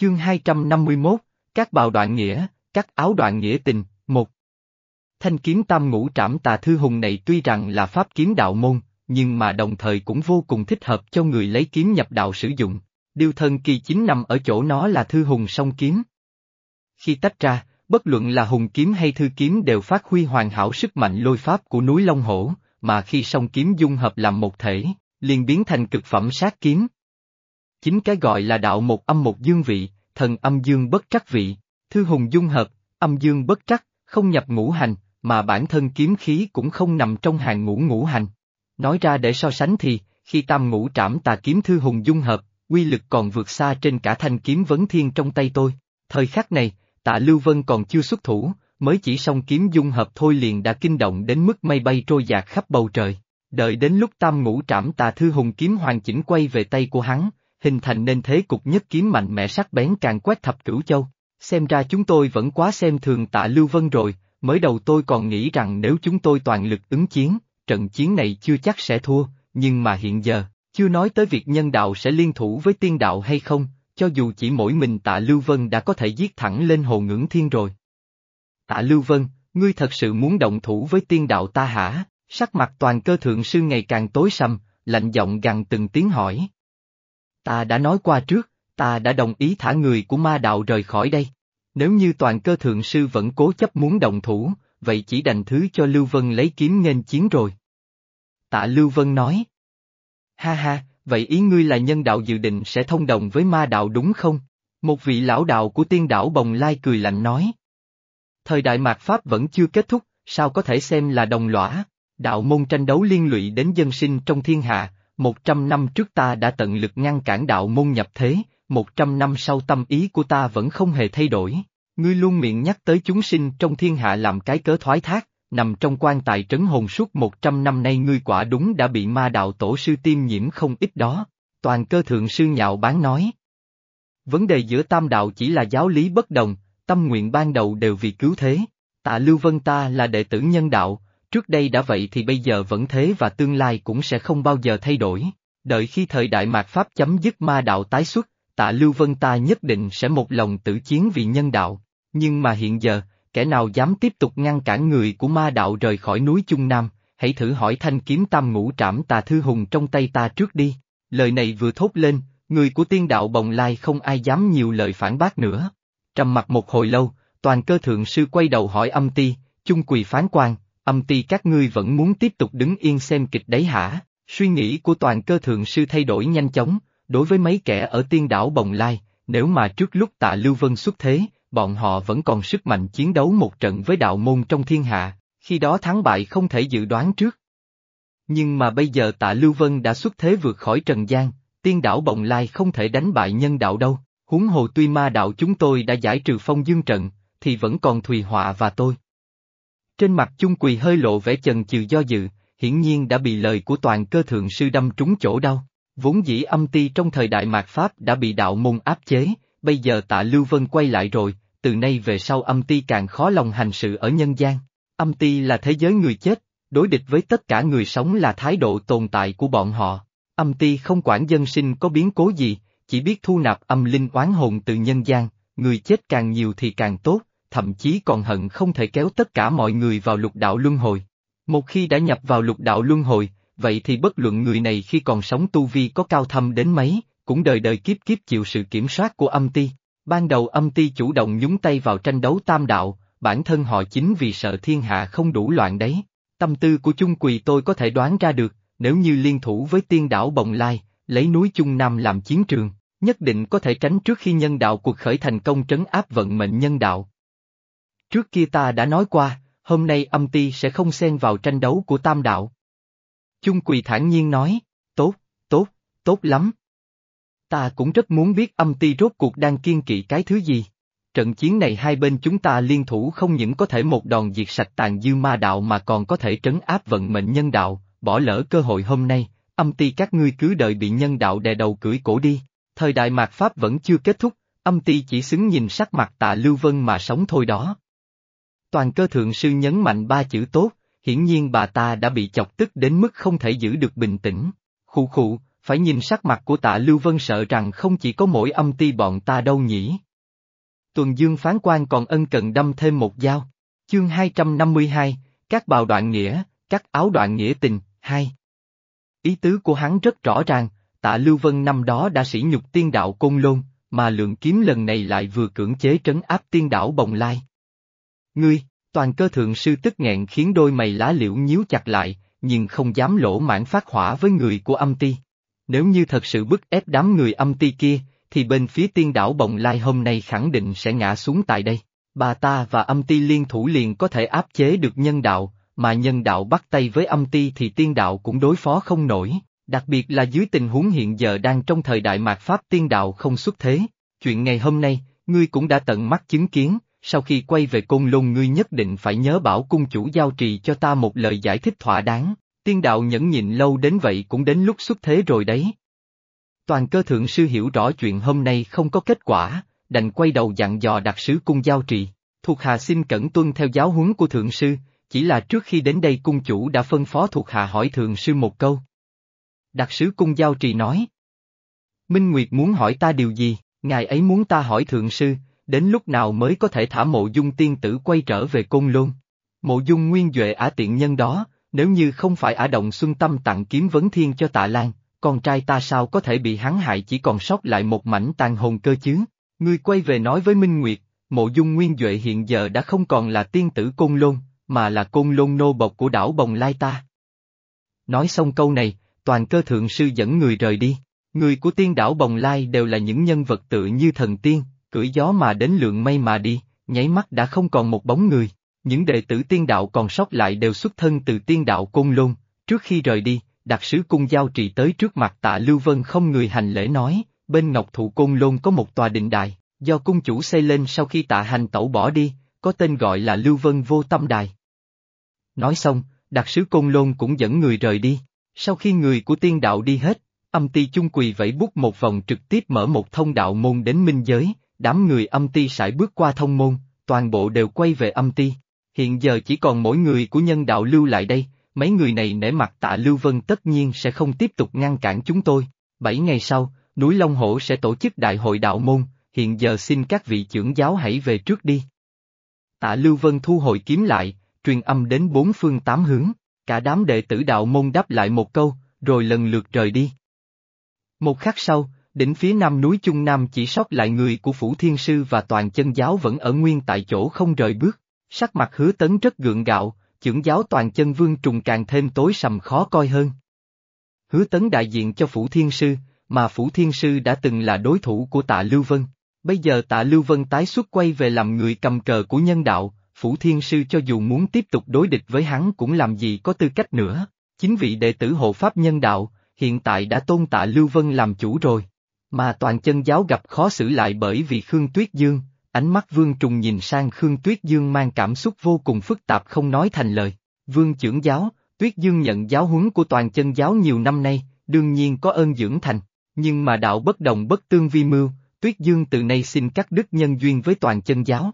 Chương 251, các bào đoạn nghĩa, các áo đoạn nghĩa tình, một. Thanh kiếm tam ngũ trảm tà thư hùng này tuy rằng là pháp kiếm đạo môn, nhưng mà đồng thời cũng vô cùng thích hợp cho người lấy kiếm nhập đạo sử dụng. Điều thần kỳ chính nằm ở chỗ nó là thư hùng song kiếm. Khi tách ra, bất luận là hùng kiếm hay thư kiếm đều phát huy hoàn hảo sức mạnh lôi pháp của núi Long Hổ, mà khi song kiếm dung hợp làm một thể, liền biến thành cực phẩm sát kiếm. Chính cái gọi là đạo một âm một dương vị, thần âm dương bất trắc vị, thư hùng dung hợp, âm dương bất trắc, không nhập ngũ hành, mà bản thân kiếm khí cũng không nằm trong hàng ngũ ngũ hành. Nói ra để so sánh thì, khi tam ngũ trảm tà kiếm thư hùng dung hợp, quy lực còn vượt xa trên cả thanh kiếm vấn thiên trong tay tôi. Thời khắc này, tạ Lưu Vân còn chưa xuất thủ, mới chỉ song kiếm dung hợp thôi liền đã kinh động đến mức mây bay trôi dạt khắp bầu trời. Đợi đến lúc tam ngũ trảm tà thư hùng kiếm hoàn chỉnh quay về tay của hắn, hình thành nên thế cục nhất kiếm mạnh mẽ sắc bén càng quét thập cửu châu. Xem ra chúng tôi vẫn quá xem thường tạ Lưu Vân rồi, mới đầu tôi còn nghĩ rằng nếu chúng tôi toàn lực ứng chiến, trận chiến này chưa chắc sẽ thua, nhưng mà hiện giờ, chưa nói tới việc nhân đạo sẽ liên thủ với tiên đạo hay không, cho dù chỉ mỗi mình tạ Lưu Vân đã có thể giết thẳng lên hồ ngưỡng thiên rồi. Tạ Lưu Vân, ngươi thật sự muốn động thủ với tiên đạo ta hả? Sắc mặt toàn cơ thượng sư ngày càng tối sầm, lạnh giọng gằn từng tiếng hỏi. Ta đã nói qua trước, ta đã đồng ý thả người của ma đạo rời khỏi đây. Nếu như toàn cơ thượng sư vẫn cố chấp muốn động thủ, vậy chỉ đành thứ cho Lưu Vân lấy kiếm nghênh chiến rồi. Tạ Lưu Vân nói. Ha ha, vậy ý ngươi là nhân đạo dự định sẽ thông đồng với ma đạo đúng không? Một vị lão đạo của tiên đảo Bồng Lai cười lạnh nói. Thời đại mạt Pháp vẫn chưa kết thúc, sao có thể xem là đồng lõa? Đạo môn tranh đấu liên lụy đến dân sinh trong thiên hạ, một trăm năm trước ta đã tận lực ngăn cản đạo môn nhập thế, một trăm năm sau tâm ý của ta vẫn không hề thay đổi. Ngươi luôn miệng nhắc tới chúng sinh trong thiên hạ làm cái cớ thoái thác, nằm trong quan tài trấn hồn suốt một trăm năm nay ngươi quả đúng đã bị ma đạo tổ sư tiêm nhiễm không ít đó. Toàn cơ thượng sư nhạo bán nói. Vấn đề giữa tam đạo chỉ là giáo lý bất đồng, tâm nguyện ban đầu đều vì cứu thế. Tạ Lưu Vân ta là đệ tử nhân đạo, trước đây đã vậy thì bây giờ vẫn thế và tương lai cũng sẽ không bao giờ thay đổi. Đợi khi thời đại mạt Pháp chấm dứt ma đạo tái xuất, tạ Lưu Vân ta nhất định sẽ một lòng tử chiến vì nhân đạo. Nhưng mà hiện giờ, kẻ nào dám tiếp tục ngăn cản người của ma đạo rời khỏi núi Trung Nam, hãy thử hỏi thanh kiếm tam ngũ trảm tà thư hùng trong tay ta trước đi. Lời này vừa thốt lên, người của tiên đạo bồng lai không ai dám nhiều lời phản bác nữa. Trầm mặt một hồi lâu, toàn cơ thượng sư quay đầu hỏi âm ti, chung quỳ phán quan, âm ti các ngươi vẫn muốn tiếp tục đứng yên xem kịch đấy hả? Suy nghĩ của toàn cơ thượng sư thay đổi nhanh chóng, đối với mấy kẻ ở tiên đảo Bồng Lai, nếu mà trước lúc tạ Lưu Vân xuất thế, bọn họ vẫn còn sức mạnh chiến đấu một trận với đạo môn trong thiên hạ, khi đó thắng bại không thể dự đoán trước. Nhưng mà bây giờ tạ Lưu Vân đã xuất thế vượt khỏi Trần gian, tiên đảo Bồng Lai không thể đánh bại nhân đạo đâu, huống hồ tuy ma đạo chúng tôi đã giải trừ phong dương trận, thì vẫn còn Thùy Họa và tôi. Trên mặt chung quỳ hơi lộ vẻ chần chừ do dự, hiển nhiên đã bị lời của toàn cơ thượng sư đâm trúng chỗ đau. Vốn dĩ âm ti trong thời đại mạt Pháp đã bị đạo môn áp chế, bây giờ tạ Lưu Vân quay lại rồi, từ nay về sau âm ti càng khó lòng hành sự ở nhân gian. Âm ti là thế giới người chết, đối địch với tất cả người sống là thái độ tồn tại của bọn họ. Âm ti không quản dân sinh có biến cố gì, chỉ biết thu nạp âm linh oán hồn từ nhân gian, người chết càng nhiều thì càng tốt, thậm chí còn hận không thể kéo tất cả mọi người vào lục đạo luân hồi. Một khi đã nhập vào lục đạo luân hồi, vậy thì bất luận người này khi còn sống tu vi có cao thâm đến mấy, cũng đời đời kiếp kiếp chịu sự kiểm soát của âm ti. Ban đầu âm ti chủ động nhúng tay vào tranh đấu tam đạo, bản thân họ chính vì sợ thiên hạ không đủ loạn đấy. Tâm tư của chung quỳ tôi có thể đoán ra được, nếu như liên thủ với tiên đảo Bồng Lai, lấy núi Trung Nam làm chiến trường, nhất định có thể tránh trước khi nhân đạo cuộc khởi thành công trấn áp vận mệnh nhân đạo. Trước kia ta đã nói qua, hôm nay âm ti sẽ không xen vào tranh đấu của tam đạo. Chung quỳ thản nhiên nói, tốt, tốt, tốt lắm. Ta cũng rất muốn biết âm ti rốt cuộc đang kiên kỵ cái thứ gì. Trận chiến này hai bên chúng ta liên thủ không những có thể một đòn diệt sạch tàn dư ma đạo mà còn có thể trấn áp vận mệnh nhân đạo, bỏ lỡ cơ hội hôm nay, âm ti các ngươi cứ đợi bị nhân đạo đè đầu cưỡi cổ đi. Thời đại mạt Pháp vẫn chưa kết thúc, âm ti chỉ xứng nhìn sắc mặt tạ Lưu Vân mà sống thôi đó. Toàn cơ thượng sư nhấn mạnh ba chữ tốt, hiển nhiên bà ta đã bị chọc tức đến mức không thể giữ được bình tĩnh. Khụ khụ, phải nhìn sắc mặt của tạ Lưu Vân sợ rằng không chỉ có mỗi âm ti bọn ta đâu nhỉ. Tuần Dương phán quan còn ân cần đâm thêm một dao. Chương 252, các bào đoạn nghĩa, các áo đoạn nghĩa tình, hai. Ý tứ của hắn rất rõ ràng, tạ Lưu Vân năm đó đã sỉ nhục tiên đạo Côn Lôn, mà lượng kiếm lần này lại vừa cưỡng chế trấn áp tiên đảo Bồng Lai. Ngươi, toàn cơ thượng sư tức nghẹn khiến đôi mày lá liễu nhíu chặt lại, nhưng không dám lỗ mãn phát hỏa với người của âm ti. Nếu như thật sự bức ép đám người âm ti kia, thì bên phía tiên đảo Bồng Lai hôm nay khẳng định sẽ ngã xuống tại đây. Bà ta và âm ti liên thủ liền có thể áp chế được nhân đạo, mà nhân đạo bắt tay với âm ti thì tiên đạo cũng đối phó không nổi, đặc biệt là dưới tình huống hiện giờ đang trong thời đại mạt Pháp tiên đạo không xuất thế. Chuyện ngày hôm nay, ngươi cũng đã tận mắt chứng kiến, sau khi quay về côn lôn ngươi nhất định phải nhớ bảo cung chủ giao trì cho ta một lời giải thích thỏa đáng, tiên đạo nhẫn nhịn lâu đến vậy cũng đến lúc xuất thế rồi đấy. Toàn cơ thượng sư hiểu rõ chuyện hôm nay không có kết quả, đành quay đầu dặn dò đặc sứ cung giao trì. Thuộc hạ xin cẩn tuân theo giáo huấn của thượng sư, chỉ là trước khi đến đây cung chủ đã phân phó thuộc hạ hỏi thượng sư một câu. Đặc sứ cung giao trì nói. Minh Nguyệt muốn hỏi ta điều gì, ngài ấy muốn ta hỏi thượng sư, đến lúc nào mới có thể thả mộ dung tiên tử quay trở về côn lôn. Mộ dung nguyên duệ ả tiện nhân đó, nếu như không phải ả động xuân tâm tặng kiếm vấn thiên cho tạ lan, con trai ta sao có thể bị hắn hại chỉ còn sót lại một mảnh tàn hồn cơ chứ? Ngươi quay về nói với Minh Nguyệt, mộ dung nguyên Duệ hiện giờ đã không còn là tiên tử côn lôn, mà là côn lôn nô bộc của đảo Bồng Lai ta. Nói xong câu này, toàn cơ thượng sư dẫn người rời đi. Người của tiên đảo Bồng Lai đều là những nhân vật tự như thần tiên, cưỡi gió mà đến lượng mây mà đi, nháy mắt đã không còn một bóng người. Những đệ tử tiên đạo còn sót lại đều xuất thân từ tiên đạo Côn Lôn, trước khi rời đi, đặc sứ cung giao trì tới trước mặt tạ Lưu Vân không người hành lễ nói, bên Ngọc Thụ Côn Lôn có một tòa định đài, do cung chủ xây lên sau khi tạ hành tẩu bỏ đi, có tên gọi là Lưu Vân Vô Tâm Đài. Nói xong, đặc sứ Côn Lôn cũng dẫn người rời đi, sau khi người của tiên đạo đi hết, âm ti chung quỳ vẫy bút một vòng trực tiếp mở một thông đạo môn đến minh giới, đám người âm ti sải bước qua thông môn, toàn bộ đều quay về âm ti. Hiện giờ chỉ còn mỗi người của nhân đạo lưu lại đây, mấy người này nể mặt tạ Lưu Vân tất nhiên sẽ không tiếp tục ngăn cản chúng tôi. Bảy ngày sau, núi Long Hổ sẽ tổ chức đại hội đạo môn, hiện giờ xin các vị trưởng giáo hãy về trước đi. Tạ Lưu Vân thu hồi kiếm lại, truyền âm đến bốn phương tám hướng, cả đám đệ tử đạo môn đáp lại một câu, rồi lần lượt rời đi. Một khắc sau, đỉnh phía nam núi Trung Nam chỉ sót lại người của Phủ Thiên Sư và toàn chân giáo vẫn ở nguyên tại chỗ không rời bước, sắc mặt hứa tấn rất gượng gạo, trưởng giáo toàn chân vương trùng càng thêm tối sầm khó coi hơn. Hứa tấn đại diện cho Phủ Thiên Sư, mà Phủ Thiên Sư đã từng là đối thủ của tạ Lưu Vân. Bây giờ tạ Lưu Vân tái xuất quay về làm người cầm cờ của nhân đạo, Phủ Thiên Sư cho dù muốn tiếp tục đối địch với hắn cũng làm gì có tư cách nữa. Chính vị đệ tử hộ pháp nhân đạo, hiện tại đã tôn tạ Lưu Vân làm chủ rồi. Mà toàn chân giáo gặp khó xử lại bởi vì Khương Tuyết Dương, ánh mắt Vương Trùng nhìn sang Khương Tuyết Dương mang cảm xúc vô cùng phức tạp không nói thành lời. Vương trưởng giáo, Tuyết Dương nhận giáo huấn của toàn chân giáo nhiều năm nay, đương nhiên có ơn dưỡng thành, nhưng mà đạo bất đồng bất tương vi mưu, Tuyết Dương từ nay xin cắt đứt nhân duyên với toàn chân giáo.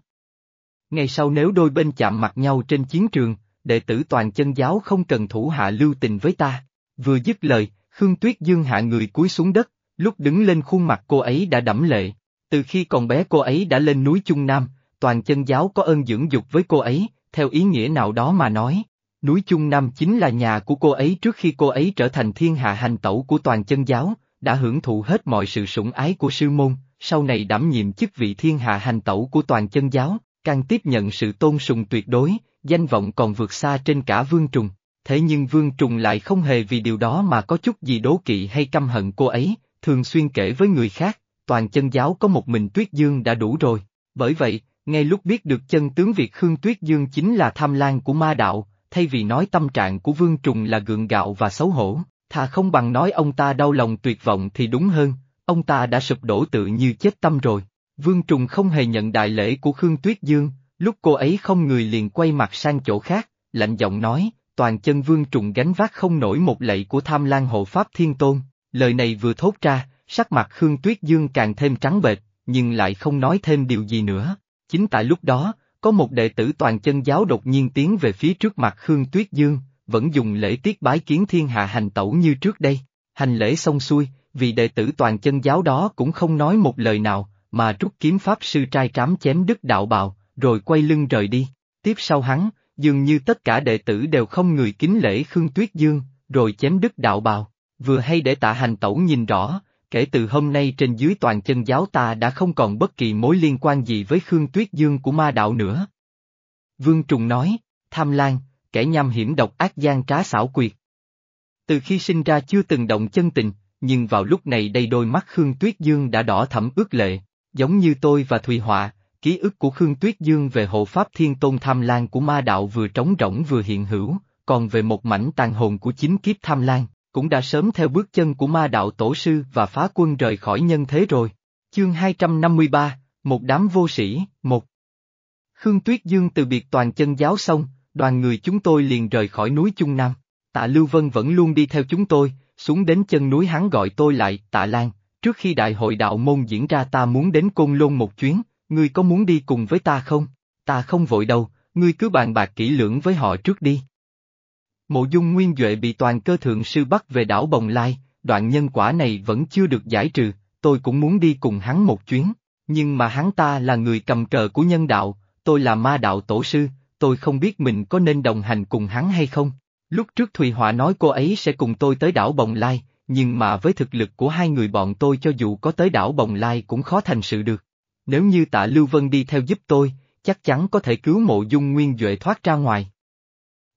Ngày sau nếu đôi bên chạm mặt nhau trên chiến trường, đệ tử toàn chân giáo không cần thủ hạ lưu tình với ta. Vừa dứt lời, Khương Tuyết Dương hạ người cúi xuống đất, lúc đứng lên khuôn mặt cô ấy đã đẫm lệ. Từ khi còn bé cô ấy đã lên núi Trung Nam, toàn chân giáo có ơn dưỡng dục với cô ấy, theo ý nghĩa nào đó mà nói. Núi Trung Nam chính là nhà của cô ấy trước khi cô ấy trở thành thiên hạ hành tẩu của toàn chân giáo, đã hưởng thụ hết mọi sự sủng ái của sư môn, sau này đảm nhiệm chức vị thiên hạ hành tẩu của toàn chân giáo, càng tiếp nhận sự tôn sùng tuyệt đối, danh vọng còn vượt xa trên cả Vương Trùng. Thế nhưng Vương Trùng lại không hề vì điều đó mà có chút gì đố kỵ hay căm hận cô ấy, thường xuyên kể với người khác, toàn chân giáo có một mình Tuyết Dương đã đủ rồi. Bởi vậy, ngay lúc biết được chân tướng việc Khương Tuyết Dương chính là tham lan của ma đạo, thay vì nói tâm trạng của Vương Trùng là gượng gạo và xấu hổ, thà không bằng nói ông ta đau lòng tuyệt vọng thì đúng hơn, ông ta đã sụp đổ tự như chết tâm rồi. Vương Trùng không hề nhận đại lễ của Khương Tuyết Dương, lúc cô ấy không người liền quay mặt sang chỗ khác, lạnh giọng nói, toàn chân Vương Trùng gánh vác không nổi một lệ của tham lan hộ Pháp Thiên Tôn, lời này vừa thốt ra, sắc mặt Khương Tuyết Dương càng thêm trắng bệch, nhưng lại không nói thêm điều gì nữa. Chính tại lúc đó, có một đệ tử toàn chân giáo đột nhiên tiến về phía trước mặt Khương Tuyết Dương, vẫn dùng lễ tiết bái kiến thiên hạ hành tẩu như trước đây. Hành lễ xong xuôi, vì đệ tử toàn chân giáo đó cũng không nói một lời nào, mà rút kiếm pháp sư trai trám chém đứt đạo bào, rồi quay lưng rời đi. Tiếp sau hắn, dường như tất cả đệ tử đều không người kính lễ Khương Tuyết Dương, rồi chém đứt đạo bào. Vừa hay để tạ hành tẩu nhìn rõ, kể từ hôm nay trên dưới toàn chân giáo ta đã không còn bất kỳ mối liên quan gì với Khương Tuyết Dương của ma đạo nữa. Vương Trùng nói, tham lan, kẻ nham hiểm độc ác gian trá xảo quyệt. Từ khi sinh ra chưa từng động chân tình, nhưng vào lúc này đây đôi mắt Khương Tuyết Dương đã đỏ thẫm ước lệ, giống như tôi và Thùy Họa, ký ức của Khương Tuyết Dương về hộ pháp thiên tôn tham lan của ma đạo vừa trống rỗng vừa hiện hữu, còn về một mảnh tàn hồn của chính kiếp tham lan, cũng đã sớm theo bước chân của ma đạo tổ sư và phá quân rời khỏi nhân thế rồi. Chương 253, Một đám vô sĩ, một Khương Tuyết Dương từ biệt toàn chân giáo xong, đoàn người chúng tôi liền rời khỏi núi Trung Nam. Tạ Lưu Vân vẫn luôn đi theo chúng tôi, xuống đến chân núi hắn gọi tôi lại, Tạ Lan, trước khi đại hội đạo môn diễn ra ta muốn đến Côn Lôn một chuyến, ngươi có muốn đi cùng với ta không? Ta không vội đâu, ngươi cứ bàn bạc kỹ lưỡng với họ trước đi. Mộ dung nguyên Duệ bị toàn cơ thượng sư bắt về đảo Bồng Lai, đoạn nhân quả này vẫn chưa được giải trừ, tôi cũng muốn đi cùng hắn một chuyến, nhưng mà hắn ta là người cầm cờ của nhân đạo, tôi là ma đạo tổ sư, tôi không biết mình có nên đồng hành cùng hắn hay không. Lúc trước Thùy Họa nói cô ấy sẽ cùng tôi tới đảo Bồng Lai, nhưng mà với thực lực của hai người bọn tôi cho dù có tới đảo Bồng Lai cũng khó thành sự được. Nếu như tạ Lưu Vân đi theo giúp tôi, chắc chắn có thể cứu mộ dung nguyên Duệ thoát ra ngoài.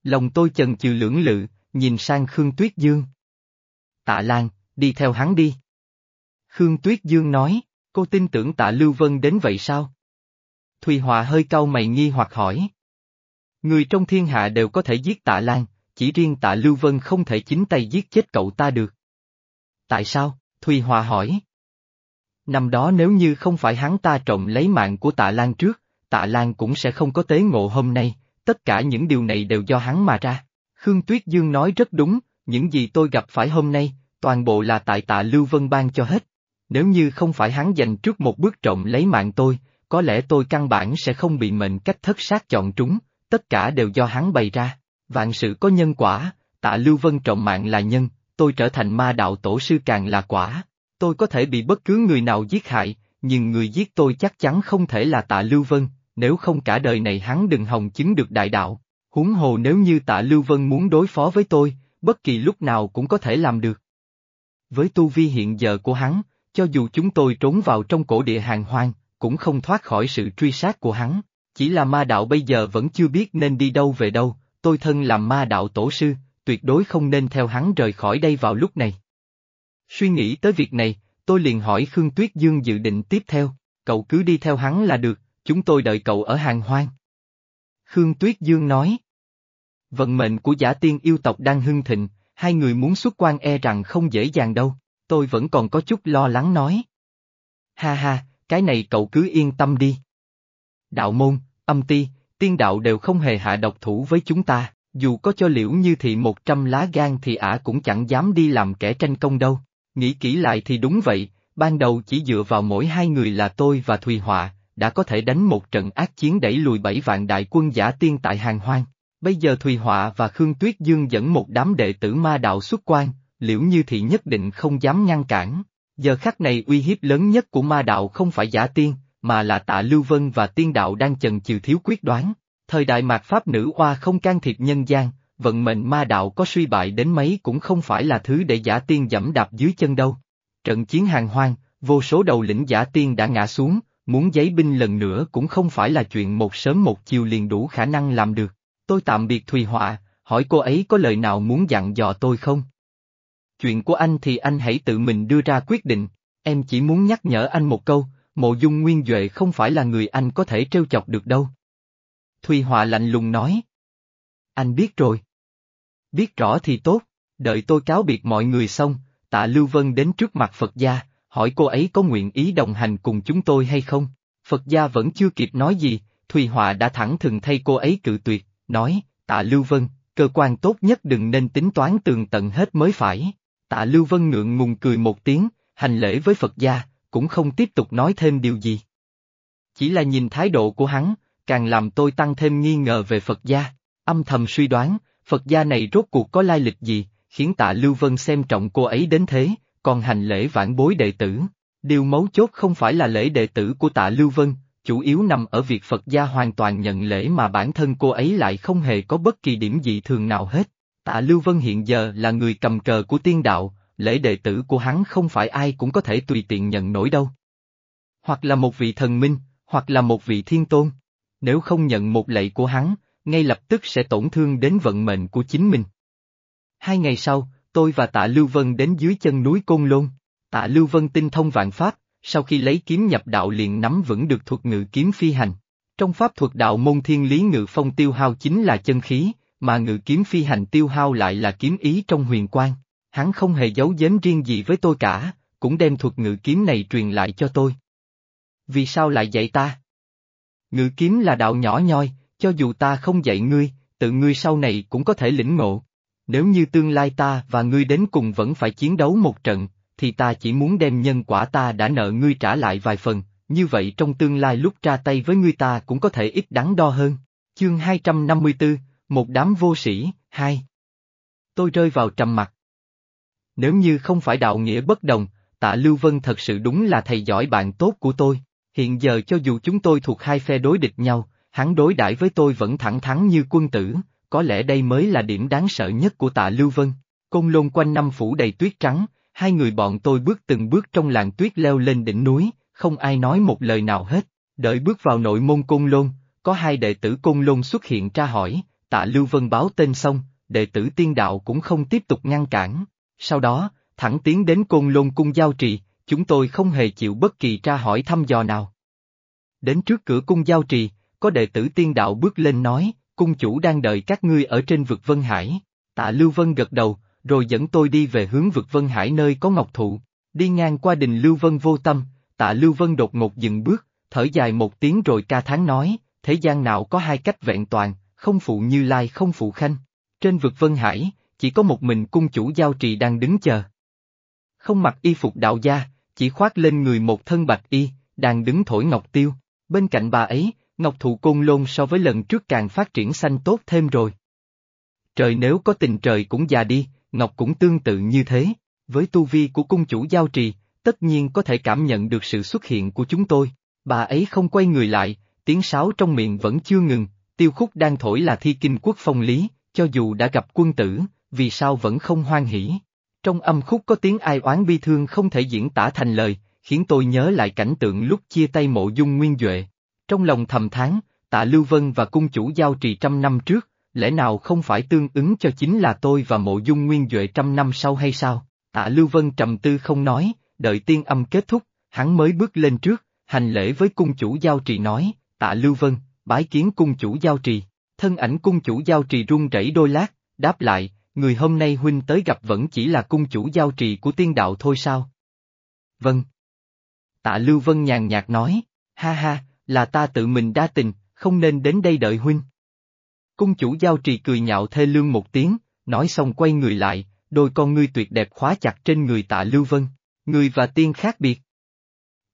Lòng tôi chần chừ lưỡng lự, nhìn sang Khương Tuyết Dương. Tạ Lan, đi theo hắn đi. Khương Tuyết Dương nói, cô tin tưởng tạ Lưu Vân đến vậy sao? Thùy Hòa hơi cau mày nghi hoặc hỏi. Người trong thiên hạ đều có thể giết tạ Lan, chỉ riêng tạ Lưu Vân không thể chính tay giết chết cậu ta được. Tại sao? Thùy Hòa hỏi. Năm đó nếu như không phải hắn ta trộm lấy mạng của tạ Lan trước, tạ Lan cũng sẽ không có tế ngộ hôm nay, tất cả những điều này đều do hắn mà ra. Khương Tuyết Dương nói rất đúng, những gì tôi gặp phải hôm nay, toàn bộ là tại tạ Lưu Vân ban cho hết. Nếu như không phải hắn dành trước một bước trộm lấy mạng tôi, có lẽ tôi căn bản sẽ không bị mệnh cách thất sát chọn trúng, tất cả đều do hắn bày ra. Vạn sự có nhân quả, tạ Lưu Vân trộm mạng là nhân, tôi trở thành ma đạo tổ sư càng là quả. Tôi có thể bị bất cứ người nào giết hại, nhưng người giết tôi chắc chắn không thể là tạ Lưu Vân, nếu không cả đời này hắn đừng hòng chứng được đại đạo. Huống hồ nếu như tạ Lưu Vân muốn đối phó với tôi, bất kỳ lúc nào cũng có thể làm được. Với tu vi hiện giờ của hắn, cho dù chúng tôi trốn vào trong cổ địa hàng hoang, cũng không thoát khỏi sự truy sát của hắn. Chỉ là ma đạo bây giờ vẫn chưa biết nên đi đâu về đâu, tôi thân làm ma đạo tổ sư, tuyệt đối không nên theo hắn rời khỏi đây vào lúc này. Suy nghĩ tới việc này, tôi liền hỏi Khương Tuyết Dương dự định tiếp theo, cậu cứ đi theo hắn là được, chúng tôi đợi cậu ở hàng hoang. Khương Tuyết Dương nói. Vận mệnh của giả tiên yêu tộc đang hưng thịnh, hai người muốn xuất quan e rằng không dễ dàng đâu, tôi vẫn còn có chút lo lắng nói. Ha ha, cái này cậu cứ yên tâm đi. Đạo môn, âm ti, tiên đạo đều không hề hạ độc thủ với chúng ta, dù có cho liễu như thị một trăm lá gan thì ả cũng chẳng dám đi làm kẻ tranh công đâu. Nghĩ kỹ lại thì đúng vậy, ban đầu chỉ dựa vào mỗi hai người là tôi và Thùy Họa, đã có thể đánh một trận ác chiến đẩy lùi bảy vạn đại quân giả tiên tại hàng hoang. Bây giờ Thùy Họa và Khương Tuyết Dương dẫn một đám đệ tử ma đạo xuất quan, liễu như thị nhất định không dám ngăn cản. Giờ khắc này uy hiếp lớn nhất của ma đạo không phải giả tiên, mà là tạ Lưu Vân và tiên đạo đang chần chừ thiếu quyết đoán. Thời đại mạt Pháp nữ oa không can thiệp nhân gian, vận mệnh ma đạo có suy bại đến mấy cũng không phải là thứ để giả tiên dẫm đạp dưới chân đâu. Trận chiến hàng hoang, vô số đầu lĩnh giả tiên đã ngã xuống, muốn giấy binh lần nữa cũng không phải là chuyện một sớm một chiều liền đủ khả năng làm được. Tôi tạm biệt Thùy Họa, hỏi cô ấy có lời nào muốn dặn dò tôi không? Chuyện của anh thì anh hãy tự mình đưa ra quyết định, em chỉ muốn nhắc nhở anh một câu, mộ dung nguyên Duệ không phải là người anh có thể trêu chọc được đâu. Thùy Họa lạnh lùng nói. Anh biết rồi. Biết rõ thì tốt, đợi tôi cáo biệt mọi người xong, tạ Lưu Vân đến trước mặt Phật gia, hỏi cô ấy có nguyện ý đồng hành cùng chúng tôi hay không. Phật gia vẫn chưa kịp nói gì, Thùy Họa đã thẳng thừng thay cô ấy cự tuyệt, nói, tạ Lưu Vân, cơ quan tốt nhất đừng nên tính toán tường tận hết mới phải. Tạ Lưu Vân ngượng ngùng cười một tiếng, hành lễ với Phật gia, cũng không tiếp tục nói thêm điều gì. Chỉ là nhìn thái độ của hắn, càng làm tôi tăng thêm nghi ngờ về Phật gia, âm thầm suy đoán, Phật gia này rốt cuộc có lai lịch gì, khiến tạ Lưu Vân xem trọng cô ấy đến thế, còn hành lễ vãn bối đệ tử. Điều mấu chốt không phải là lễ đệ tử của tạ Lưu Vân, chủ yếu nằm ở việc Phật gia hoàn toàn nhận lễ mà bản thân cô ấy lại không hề có bất kỳ điểm dị thường nào hết. Tạ Lưu Vân hiện giờ là người cầm cờ của tiên đạo, lễ đệ tử của hắn không phải ai cũng có thể tùy tiện nhận nổi đâu. Hoặc là một vị thần minh, hoặc là một vị thiên tôn. Nếu không nhận một lệ của hắn, ngay lập tức sẽ tổn thương đến vận mệnh của chính mình. Hai ngày sau, tôi và tạ Lưu Vân đến dưới chân núi Côn Lôn. Tạ Lưu Vân tinh thông vạn pháp, sau khi lấy kiếm nhập đạo liền nắm vững được thuật ngự kiếm phi hành. Trong pháp thuật đạo môn thiên lý ngự phong tiêu hao chính là chân khí, mà ngự kiếm phi hành tiêu hao lại là kiếm ý trong huyền quang. Hắn không hề giấu giếm riêng gì với tôi cả, cũng đem thuật ngự kiếm này truyền lại cho tôi. Vì sao lại dạy ta? Ngự kiếm là đạo nhỏ nhoi, cho dù ta không dạy ngươi, tự ngươi sau này cũng có thể lĩnh ngộ. Nếu như tương lai ta và ngươi đến cùng vẫn phải chiến đấu một trận, thì ta chỉ muốn đem nhân quả ta đã nợ ngươi trả lại vài phần, như vậy trong tương lai lúc ra tay với ngươi ta cũng có thể ít đắn đo hơn. Chương 254, Một đám vô sĩ, hai. Tôi rơi vào trầm mặt. Nếu như không phải đạo nghĩa bất đồng, tạ Lưu Vân thật sự đúng là thầy giỏi bạn tốt của tôi. Hiện giờ cho dù chúng tôi thuộc hai phe đối địch nhau, hắn đối đãi với tôi vẫn thẳng thắn như quân tử, có lẽ đây mới là điểm đáng sợ nhất của tạ Lưu Vân. Côn lôn quanh năm phủ đầy tuyết trắng, hai người bọn tôi bước từng bước trong làng tuyết leo lên đỉnh núi, không ai nói một lời nào hết. Đợi bước vào nội môn côn lôn, có hai đệ tử côn lôn xuất hiện tra hỏi, tạ Lưu Vân báo tên xong, đệ tử tiên đạo cũng không tiếp tục ngăn cản. Sau đó, thẳng tiến đến côn lôn cung giao trì, chúng tôi không hề chịu bất kỳ tra hỏi thăm dò nào. Đến trước cửa cung giao trì, có đệ tử tiên đạo bước lên nói, cung chủ đang đợi các ngươi ở trên vực Vân Hải. Tạ Lưu Vân gật đầu, rồi dẫn tôi đi về hướng vực Vân Hải nơi có ngọc thụ. Đi ngang qua đình Lưu Vân vô tâm, tạ Lưu Vân đột ngột dừng bước, thở dài một tiếng rồi ca tháng nói, thế gian nào có hai cách vẹn toàn, không phụ như lai không phụ khanh. Trên vực Vân Hải, chỉ có một mình cung chủ giao trì đang đứng chờ. Không mặc y phục đạo gia, chỉ khoác lên người một thân bạch y, đang đứng thổi ngọc tiêu. Bên cạnh bà ấy, ngọc thụ côn lôn so với lần trước càng phát triển xanh tốt thêm rồi. Trời nếu có tình trời cũng già đi, ngọc cũng tương tự như thế. Với tu vi của cung chủ giao trì, tất nhiên có thể cảm nhận được sự xuất hiện của chúng tôi. Bà ấy không quay người lại, tiếng sáo trong miệng vẫn chưa ngừng, tiêu khúc đang thổi là thi kinh quốc phong lý, cho dù đã gặp quân tử, vì sao vẫn không hoan hỉ. Trong âm khúc có tiếng ai oán bi thương không thể diễn tả thành lời, khiến tôi nhớ lại cảnh tượng lúc chia tay mộ dung nguyên Duệ. Trong lòng thầm tháng, tạ Lưu Vân và cung chủ giao trì trăm năm trước, lẽ nào không phải tương ứng cho chính là tôi và mộ dung nguyên Duệ trăm năm sau hay sao? Tạ Lưu Vân trầm tư không nói, đợi tiên âm kết thúc, hắn mới bước lên trước, hành lễ với cung chủ giao trì nói, tạ Lưu Vân, bái kiến cung chủ giao trì. Thân ảnh cung chủ giao trì run rẩy đôi lát, đáp lại, người hôm nay huynh tới gặp vẫn chỉ là cung chủ giao trì của tiên đạo thôi sao? Vâng. Tạ Lưu Vân nhàn nhạt nói, ha ha, là ta tự mình đa tình, không nên đến đây đợi huynh. Cung chủ giao trì cười nhạo thê lương một tiếng, nói xong quay người lại, đôi con ngươi tuyệt đẹp khóa chặt trên người tạ Lưu Vân, người và tiên khác biệt.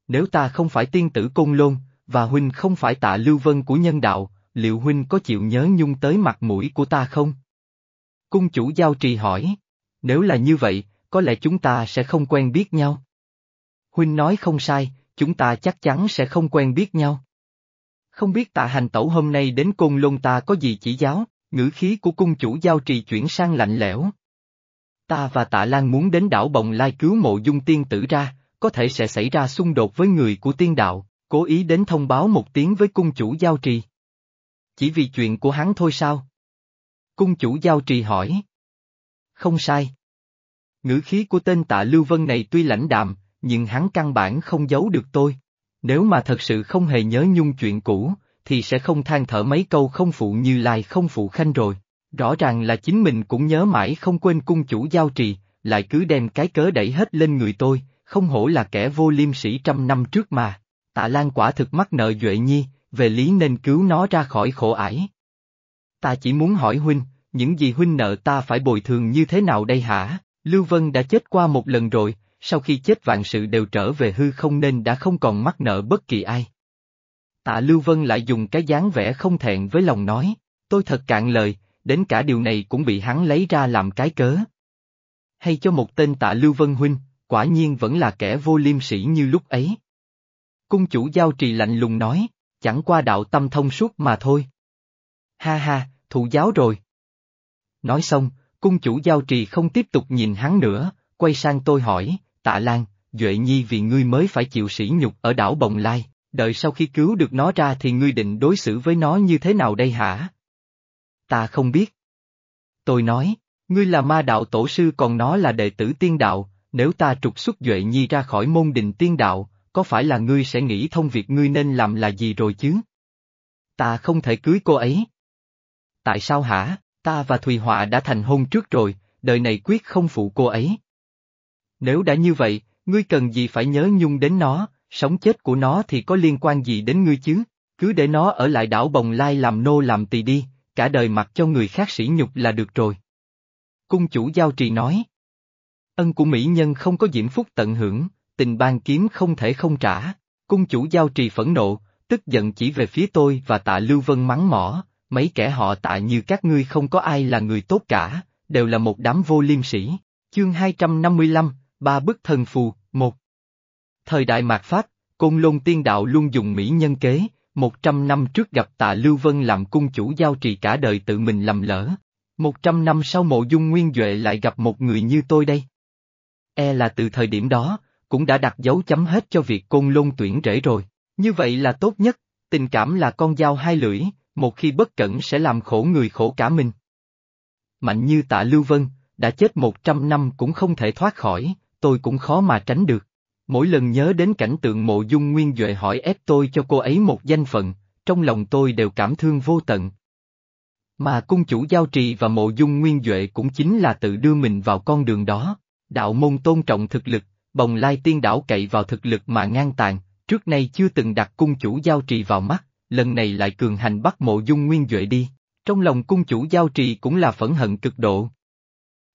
Nếu ta không phải tiên tử côn lôn, và huynh không phải tạ Lưu Vân của nhân đạo, liệu huynh có chịu nhớ nhung tới mặt mũi của ta không? Cung chủ giao trì hỏi, nếu là như vậy, có lẽ chúng ta sẽ không quen biết nhau. Huynh nói không sai, chúng ta chắc chắn sẽ không quen biết nhau. Không biết tạ hành tẩu hôm nay đến côn lôn ta có gì chỉ giáo, ngữ khí của cung chủ giao trì chuyển sang lạnh lẽo. Ta và tạ Lan muốn đến đảo Bồng Lai cứu mộ dung tiên tử ra, có thể sẽ xảy ra xung đột với người của tiên đạo, cố ý đến thông báo một tiếng với cung chủ giao trì. Chỉ vì chuyện của hắn thôi sao? Cung chủ giao trì hỏi. Không sai. Ngữ khí của tên tạ Lưu Vân này tuy lãnh đạm, nhưng hắn căn bản không giấu được tôi. Nếu mà thật sự không hề nhớ nhung chuyện cũ, thì sẽ không than thở mấy câu không phụ như lai không phụ khanh rồi. Rõ ràng là chính mình cũng nhớ mãi không quên cung chủ giao trì, lại cứ đem cái cớ đẩy hết lên người tôi, không hổ là kẻ vô liêm sĩ trăm năm trước mà. Tạ Lan quả thực mắc nợ Duệ Nhi, về lý nên cứu nó ra khỏi khổ ải. Ta chỉ muốn hỏi huynh, những gì huynh nợ ta phải bồi thường như thế nào đây hả? Lưu Vân đã chết qua một lần rồi, sau khi chết vạn sự đều trở về hư không nên đã không còn mắc nợ bất kỳ ai. Tạ Lưu Vân lại dùng cái dáng vẻ không thẹn với lòng nói, tôi thật cạn lời, đến cả điều này cũng bị hắn lấy ra làm cái cớ. hay cho một tên tạ Lưu Vân Huynh, quả nhiên vẫn là kẻ vô liêm sỉ như lúc ấy. Cung chủ giao trì lạnh lùng nói, chẳng qua đạo tâm thông suốt mà thôi. Ha ha, thụ giáo rồi. Nói xong, cung chủ giao trì không tiếp tục nhìn hắn nữa, quay sang tôi hỏi, tạ Lan, Duệ Nhi vì ngươi mới phải chịu sỉ nhục ở đảo Bồng Lai, đợi sau khi cứu được nó ra thì ngươi định đối xử với nó như thế nào đây hả? Ta không biết. Tôi nói, ngươi là ma đạo tổ sư còn nó là đệ tử tiên đạo, nếu ta trục xuất Duệ Nhi ra khỏi môn đình tiên đạo, có phải là ngươi sẽ nghĩ thông việc ngươi nên làm là gì rồi chứ? Ta không thể cưới cô ấy. Tại sao hả? Ta và Thùy Họa đã thành hôn trước rồi, đời này quyết không phụ cô ấy. Nếu đã như vậy, ngươi cần gì phải nhớ nhung đến nó, sống chết của nó thì có liên quan gì đến ngươi chứ? Cứ để nó ở lại đảo Bồng Lai làm nô làm tỳ đi, cả đời mặc cho người khác sỉ nhục là được rồi. Cung chủ giao trì nói. Ân của mỹ nhân không có diễm phúc tận hưởng, tình ban kiếm không thể không trả. Cung chủ giao trì phẫn nộ, tức giận chỉ về phía tôi và tạ Lưu Vân mắng mỏ, mấy kẻ họ tạ như các ngươi không có ai là người tốt cả, đều là một đám vô liêm sĩ. Chương 255, Ba bức thần phù, một. Thời đại mạt Pháp, Côn Lôn Tiên Đạo luôn dùng mỹ nhân kế, một trăm năm trước gặp tạ Lưu Vân làm cung chủ giao trì cả đời tự mình lầm lỡ. Một trăm năm sau mộ dung nguyên Duệ lại gặp một người như tôi đây. E là từ thời điểm đó, cũng đã đặt dấu chấm hết cho việc côn lôn tuyển rễ rồi. Như vậy là tốt nhất, tình cảm là con dao hai lưỡi, một khi bất cẩn sẽ làm khổ người khổ cả mình. Mạnh như tạ Lưu Vân, đã chết một trăm năm cũng không thể thoát khỏi, tôi cũng khó mà tránh được. Mỗi lần nhớ đến cảnh tượng mộ dung nguyên Duệ hỏi ép tôi cho cô ấy một danh phận, trong lòng tôi đều cảm thương vô tận. Mà cung chủ giao trì và mộ dung nguyên Duệ cũng chính là tự đưa mình vào con đường đó. Đạo môn tôn trọng thực lực, bồng lai tiên đảo cậy vào thực lực mà ngang tàn, trước nay chưa từng đặt cung chủ giao trì vào mắt, lần này lại cường hành bắt mộ dung nguyên Duệ đi. Trong lòng cung chủ giao trì cũng là phẫn hận cực độ.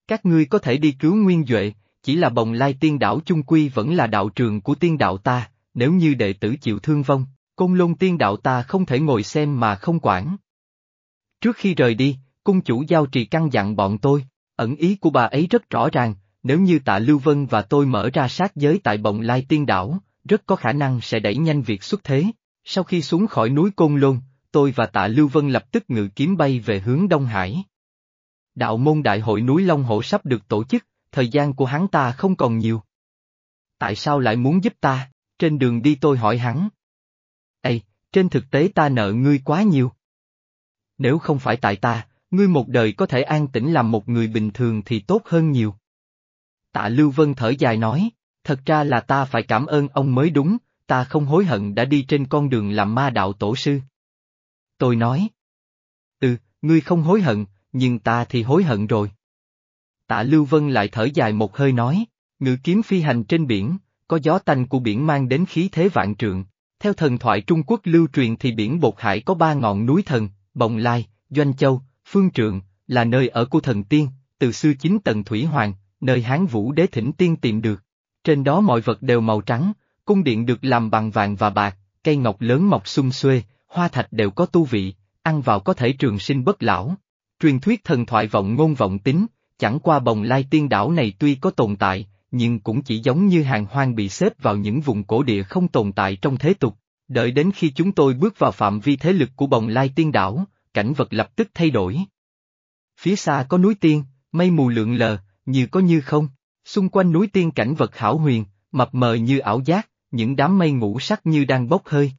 Các ngươi có thể đi cứu nguyên Duệ, chỉ là bồng lai tiên đảo chung quy vẫn là đạo trường của tiên đạo ta, nếu như đệ tử chịu thương vong, côn lôn tiên đạo ta không thể ngồi xem mà không quản. Trước khi rời đi, cung chủ giao trì căn dặn bọn tôi, ẩn ý của bà ấy rất rõ ràng, nếu như tạ Lưu Vân và tôi mở ra sát giới tại bồng lai tiên đảo, rất có khả năng sẽ đẩy nhanh việc xuất thế. Sau khi xuống khỏi núi Côn Lôn, tôi và tạ Lưu Vân lập tức ngự kiếm bay về hướng Đông Hải. Đạo môn đại hội núi Long Hổ sắp được tổ chức, thời gian của hắn ta không còn nhiều. Tại sao lại muốn giúp ta? Trên đường đi tôi hỏi hắn. Ê, trên thực tế ta nợ ngươi quá nhiều. Nếu không phải tại ta, ngươi một đời có thể an tĩnh làm một người bình thường thì tốt hơn nhiều. Tạ Lưu Vân thở dài nói, thật ra là ta phải cảm ơn ông mới đúng, ta không hối hận đã đi trên con đường làm ma đạo tổ sư. Tôi nói. Ừ, ngươi không hối hận, nhưng ta thì hối hận rồi. Tạ Lưu Vân lại thở dài một hơi nói, ngự kiếm phi hành trên biển, có gió tanh của biển mang đến khí thế vạn trượng. Theo thần thoại Trung Quốc lưu truyền thì biển Bột Hải có ba ngọn núi thần, Bồng Lai, Doanh Châu, Phương Trượng, là nơi ở của thần tiên, từ xưa chính tầng Thủy Hoàng, nơi Hán Vũ Đế thỉnh tiên tìm được. Trên đó mọi vật đều màu trắng, cung điện được làm bằng vàng và bạc, cây ngọc lớn mọc xung xuê, hoa thạch đều có tu vị, ăn vào có thể trường sinh bất lão. Truyền thuyết thần thoại vọng ngôn vọng tính, chẳng qua bồng lai tiên đảo này tuy có tồn tại, nhưng cũng chỉ giống như hàng hoang bị xếp vào những vùng cổ địa không tồn tại trong thế tục. Đợi đến khi chúng tôi bước vào phạm vi thế lực của bồng lai tiên đảo, cảnh vật lập tức thay đổi. Phía xa có núi tiên, mây mù lượn lờ, như có như không, xung quanh núi tiên cảnh vật hảo huyền, mập mờ như ảo giác, những đám mây ngũ sắc như đang bốc hơi.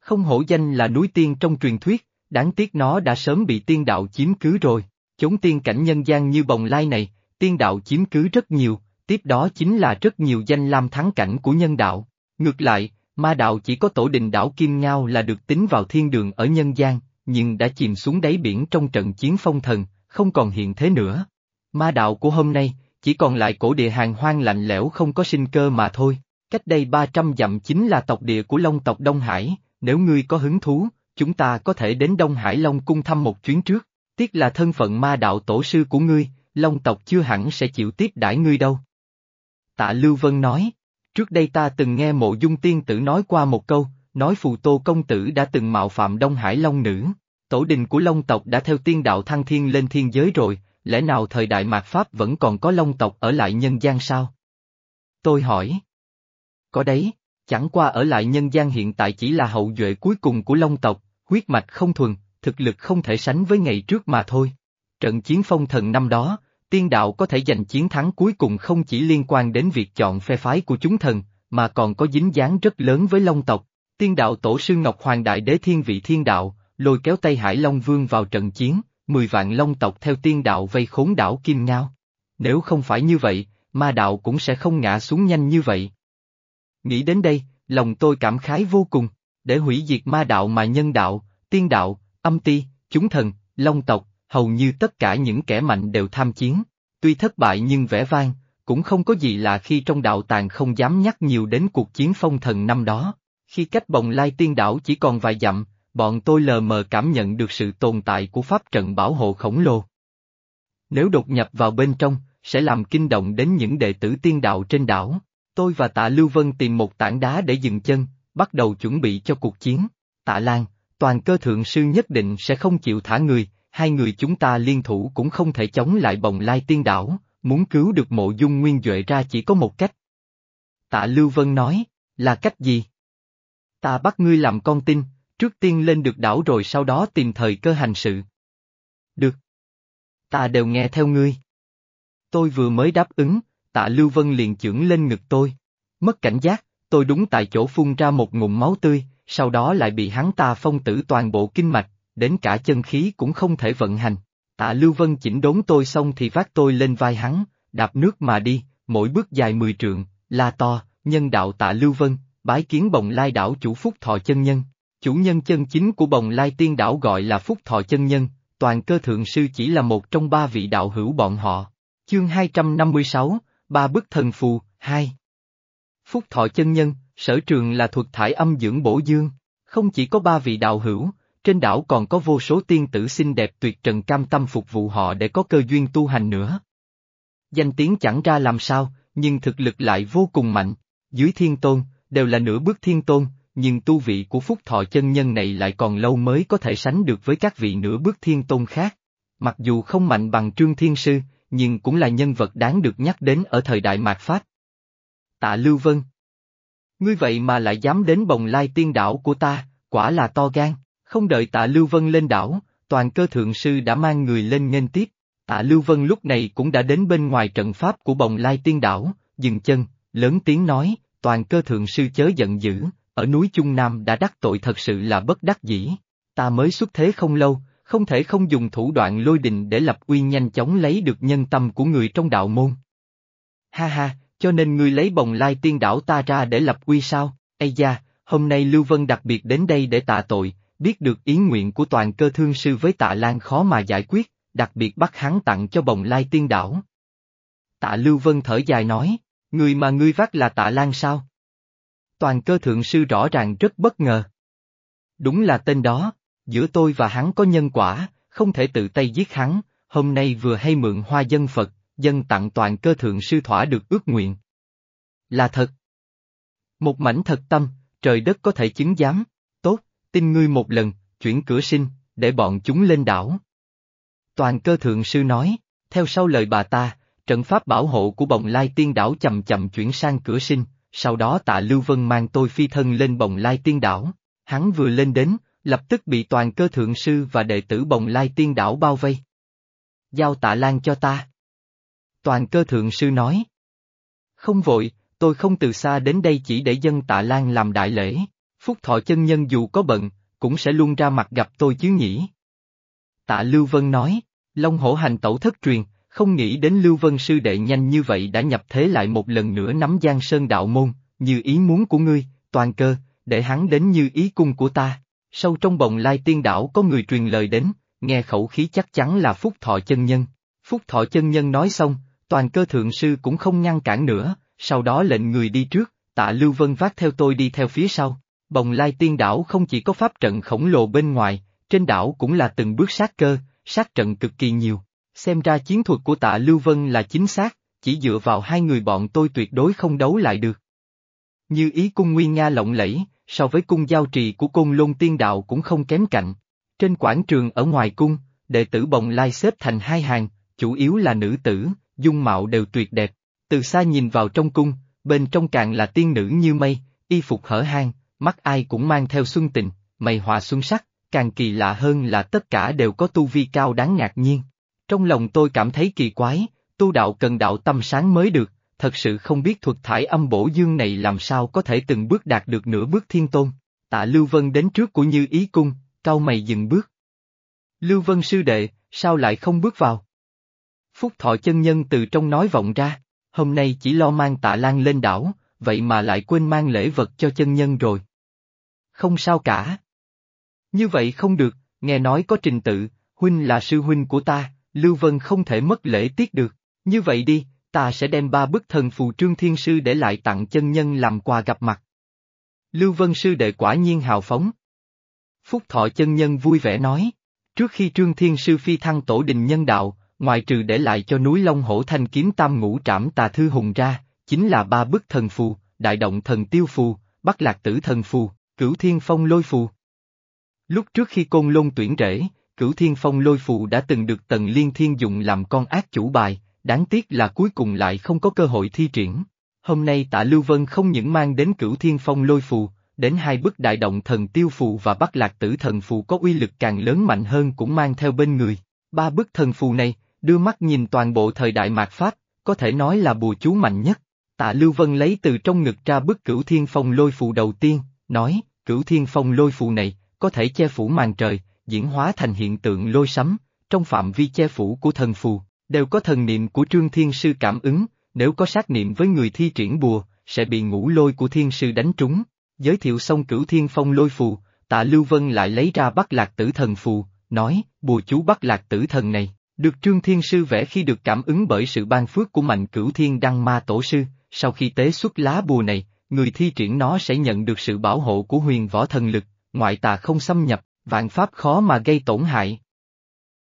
Không hổ danh là núi tiên trong truyền thuyết, đáng tiếc nó đã sớm bị tiên đạo chiếm cứ rồi. Chúng tiên cảnh nhân gian như bồng lai này, tiên đạo chiếm cứ rất nhiều, tiếp đó chính là rất nhiều danh lam thắng cảnh của nhân đạo. Ngược lại, ma đạo chỉ có tổ đình đảo Kim Ngao là được tính vào thiên đường ở nhân gian, nhưng đã chìm xuống đáy biển trong trận chiến phong thần, không còn hiện thế nữa. Ma đạo của hôm nay, chỉ còn lại cổ địa hàng hoang lạnh lẽo không có sinh cơ mà thôi. Cách đây 300 dặm chính là tộc địa của Long tộc Đông Hải, nếu ngươi có hứng thú, chúng ta có thể đến Đông Hải Long cung thăm một chuyến trước. Tiếc là thân phận ma đạo tổ sư của ngươi, Long tộc chưa hẳn sẽ chịu tiếp đãi ngươi đâu. Tạ Lưu Vân nói, trước đây ta từng nghe mộ dung tiên tử nói qua một câu, nói phù tô công tử đã từng mạo phạm Đông Hải Long nữ. Tổ đình của Long tộc đã theo tiên đạo thăng thiên lên thiên giới rồi, lẽ nào thời đại mạt Pháp vẫn còn có long tộc ở lại nhân gian sao? Tôi hỏi. Có đấy, chẳng qua ở lại nhân gian hiện tại chỉ là hậu duệ cuối cùng của long tộc, huyết mạch không thuần, thực lực không thể sánh với ngày trước mà thôi. Trận chiến phong thần năm đó, tiên đạo có thể giành chiến thắng cuối cùng không chỉ liên quan đến việc chọn phe phái của chúng thần, mà còn có dính dáng rất lớn với long tộc. Tiên đạo tổ sư Ngọc Hoàng Đại Đế Thiên Vị Thiên Đạo, lôi kéo Tây Hải Long Vương vào trận chiến, mười vạn long tộc theo tiên đạo vây khốn đảo Kim Ngao. Nếu không phải như vậy, ma đạo cũng sẽ không ngã xuống nhanh như vậy. Nghĩ đến đây, lòng tôi cảm khái vô cùng, để hủy diệt ma đạo mà nhân đạo, tiên đạo, âm ti, chúng thần, long tộc, hầu như tất cả những kẻ mạnh đều tham chiến. Tuy thất bại nhưng vẻ vang, cũng không có gì lạ khi trong đạo tàng không dám nhắc nhiều đến cuộc chiến phong thần năm đó. Khi cách bồng lai tiên đảo chỉ còn vài dặm, bọn tôi lờ mờ cảm nhận được sự tồn tại của pháp trận bảo hộ khổng lồ. Nếu đột nhập vào bên trong, sẽ làm kinh động đến những đệ tử tiên đạo trên đảo. Tôi và tạ Lưu Vân tìm một tảng đá để dừng chân, bắt đầu chuẩn bị cho cuộc chiến. Tạ Lan, toàn cơ thượng sư nhất định sẽ không chịu thả người, hai người chúng ta liên thủ cũng không thể chống lại bồng lai tiên đảo, muốn cứu được mộ dung nguyên Duệ ra chỉ có một cách. Tạ Lưu Vân nói, là cách gì? Ta bắt ngươi làm con tin, trước tiên lên được đảo rồi sau đó tìm thời cơ hành sự. Được. Ta đều nghe theo ngươi. Tôi vừa mới đáp ứng, tạ Lưu Vân liền chưởng lên ngực tôi. Mất cảnh giác, tôi đúng tại chỗ phun ra một ngụm máu tươi, sau đó lại bị hắn ta phong tử toàn bộ kinh mạch, đến cả chân khí cũng không thể vận hành. Tạ Lưu Vân chỉnh đốn tôi xong thì vác tôi lên vai hắn, đạp nước mà đi, mỗi bước dài mười trượng, la to, nhân đạo Tạ Lưu Vân, bái kiến bồng lai đảo chủ Phúc Thọ chân nhân. Chủ nhân chân chính của bồng lai tiên đảo gọi là Phúc Thọ chân nhân, toàn cơ thượng sư chỉ là một trong ba vị đạo hữu bọn họ. Chương 256, Ba bức thần phù, 2 Phúc Thọ chân nhân, sở trường là thuật thải âm dưỡng bổ dương, không chỉ có ba vị đạo hữu, trên đảo còn có vô số tiên tử xinh đẹp tuyệt trần cam tâm phục vụ họ để có cơ duyên tu hành nữa. Danh tiếng chẳng ra làm sao, nhưng thực lực lại vô cùng mạnh, dưới thiên tôn, đều là nửa bước thiên tôn, nhưng tu vị của phúc thọ chân nhân này lại còn lâu mới có thể sánh được với các vị nửa bước thiên tôn khác. Mặc dù không mạnh bằng trương thiên sư, nhưng cũng là nhân vật đáng được nhắc đến ở thời đại mạt Pháp. Tạ Lưu Vân Ngươi vậy mà lại dám đến bồng lai tiên đảo của ta, quả là to gan. Không đợi tạ Lưu Vân lên đảo, toàn cơ thượng sư đã mang người lên nghênh tiếp. Tạ Lưu Vân lúc này cũng đã đến bên ngoài trận pháp của bồng lai tiên đảo, dừng chân, lớn tiếng nói, toàn cơ thượng sư chớ giận dữ, ở núi Trung Nam đã đắc tội thật sự là bất đắc dĩ. Ta mới xuất thế không lâu, không thể không dùng thủ đoạn lôi đình để lập uy nhanh chóng lấy được nhân tâm của người trong đạo môn. Ha ha, cho nên ngươi lấy bồng lai tiên đảo ta ra để lập uy sao, Ây da, hôm nay Lưu Vân đặc biệt đến đây để tạ tội, biết được ý nguyện của toàn cơ thương sư với tạ Lan khó mà giải quyết, đặc biệt bắt hắn tặng cho bồng lai tiên đảo. Tạ Lưu Vân thở dài nói, người mà ngươi vác là tạ Lan sao? Toàn cơ thượng sư rõ ràng rất bất ngờ. Đúng là tên đó, giữa tôi và hắn có nhân quả, không thể tự tay giết hắn, hôm nay vừa hay mượn hoa dân Phật, dân tặng toàn cơ thượng sư thỏa được ước nguyện. Là thật. Một mảnh thật tâm, trời đất có thể chứng giám, tốt, tin ngươi một lần, chuyển cửa sinh, để bọn chúng lên đảo. Toàn cơ thượng sư nói, theo sau lời bà ta, trận pháp bảo hộ của bồng lai tiên đảo chậm chậm chuyển sang cửa sinh, sau đó tạ Lưu Vân mang tôi phi thân lên bồng lai tiên đảo, hắn vừa lên đến, lập tức bị toàn cơ thượng sư và đệ tử bồng lai tiên đảo bao vây. Giao tạ lan cho ta. Toàn cơ thượng sư nói. Không vội, tôi không từ xa đến đây chỉ để dân tạ lan làm đại lễ. Phúc thọ chân nhân dù có bận, cũng sẽ luôn ra mặt gặp tôi chứ nhỉ. Tạ Lưu Vân nói, Long hổ hành tẩu thất truyền, không nghĩ đến Lưu Vân sư đệ nhanh như vậy đã nhập thế lại một lần nữa nắm Giang Sơn đạo môn, như ý muốn của ngươi, toàn cơ, để hắn đến như ý cung của ta. Sâu trong bồng lai tiên đảo có người truyền lời đến, nghe khẩu khí chắc chắn là Phúc Thọ chân nhân. Phúc Thọ chân nhân nói xong, toàn cơ thượng sư cũng không ngăn cản nữa, sau đó lệnh người đi trước, tạ Lưu Vân vác theo tôi đi theo phía sau. Bồng lai tiên đảo không chỉ có pháp trận khổng lồ bên ngoài, trên đảo cũng là từng bước sát cơ, sát trận cực kỳ nhiều. Xem ra chiến thuật của tạ Lưu Vân là chính xác, chỉ dựa vào hai người bọn tôi tuyệt đối không đấu lại được. Như ý cung nguyên Nga lộng lẫy, so với cung giao trì của cung lôn tiên đạo cũng không kém cạnh. Trên quảng trường ở ngoài cung, đệ tử bồng lai xếp thành hai hàng, chủ yếu là nữ tử, dung mạo đều tuyệt đẹp. Từ xa nhìn vào trong cung, bên trong càng là tiên nữ như mây, y phục hở hang, mắt ai cũng mang theo xuân tình, mày họa xuân sắc, càng kỳ lạ hơn là tất cả đều có tu vi cao đáng ngạc nhiên. Trong lòng tôi cảm thấy kỳ quái, tu đạo cần đạo tâm sáng mới được, thật sự không biết thuật thải âm bổ dương này làm sao có thể từng bước đạt được nửa bước thiên tôn. Tạ Lưu Vân đến trước của Như Ý Cung, cao mày dừng bước. Lưu Vân sư đệ, sao lại không bước vào? Phúc thọ chân nhân từ trong nói vọng ra, hôm nay chỉ lo mang tạ lan lên đảo, vậy mà lại quên mang lễ vật cho chân nhân rồi. Không sao cả. Như vậy không được, nghe nói có trình tự, huynh là sư huynh của ta, Lưu Vân không thể mất lễ tiết được, như vậy đi, ta sẽ đem ba bức thần phù trương thiên sư để lại tặng chân nhân làm quà gặp mặt. Lưu Vân sư đệ quả nhiên hào phóng. Phúc thọ chân nhân vui vẻ nói, trước khi trương thiên sư phi thăng tổ đình nhân đạo, ngoài trừ để lại cho núi Long Hổ Thanh kiếm tam ngũ trảm tà thư hùng ra, chính là ba bức thần phù, đại động thần tiêu phù, bắc lạc tử thần phù, cửu thiên phong lôi phù. Lúc trước khi côn lôn tuyển rễ, cửu thiên phong lôi phù đã từng được tần liên thiên dụng làm con ác chủ bài, đáng tiếc là cuối cùng lại không có cơ hội thi triển. Hôm nay tạ Lưu Vân không những mang đến cửu thiên phong lôi phù, đến hai bức đại động thần tiêu phù và bắc lạc tử thần phù có uy lực càng lớn mạnh hơn cũng mang theo bên người. Ba bức thần phù này, đưa mắt nhìn toàn bộ thời đại mạt Pháp, có thể nói là bùa chú mạnh nhất. Tạ Lưu Vân lấy từ trong ngực ra bức cửu thiên phong lôi phù đầu tiên, nói, cửu thiên phong lôi phù này, có thể che phủ màn trời, diễn hóa thành hiện tượng lôi sấm, trong phạm vi che phủ của thần phù, đều có thần niệm của trương thiên sư cảm ứng, nếu có sát niệm với người thi triển bùa, sẽ bị ngũ lôi của thiên sư đánh trúng. Giới thiệu xong cửu thiên phong lôi phù, tạ Lưu Vân lại lấy ra bắt lạc tử thần phù, nói, bùa chú bắt lạc tử thần này, được trương thiên sư vẽ khi được cảm ứng bởi sự ban phước của mạnh cửu thiên đăng ma tổ sư, sau khi tế xuất lá bùa này, người thi triển nó sẽ nhận được sự bảo hộ của huyền võ thần lực, ngoại tà không xâm nhập, vạn pháp khó mà gây tổn hại.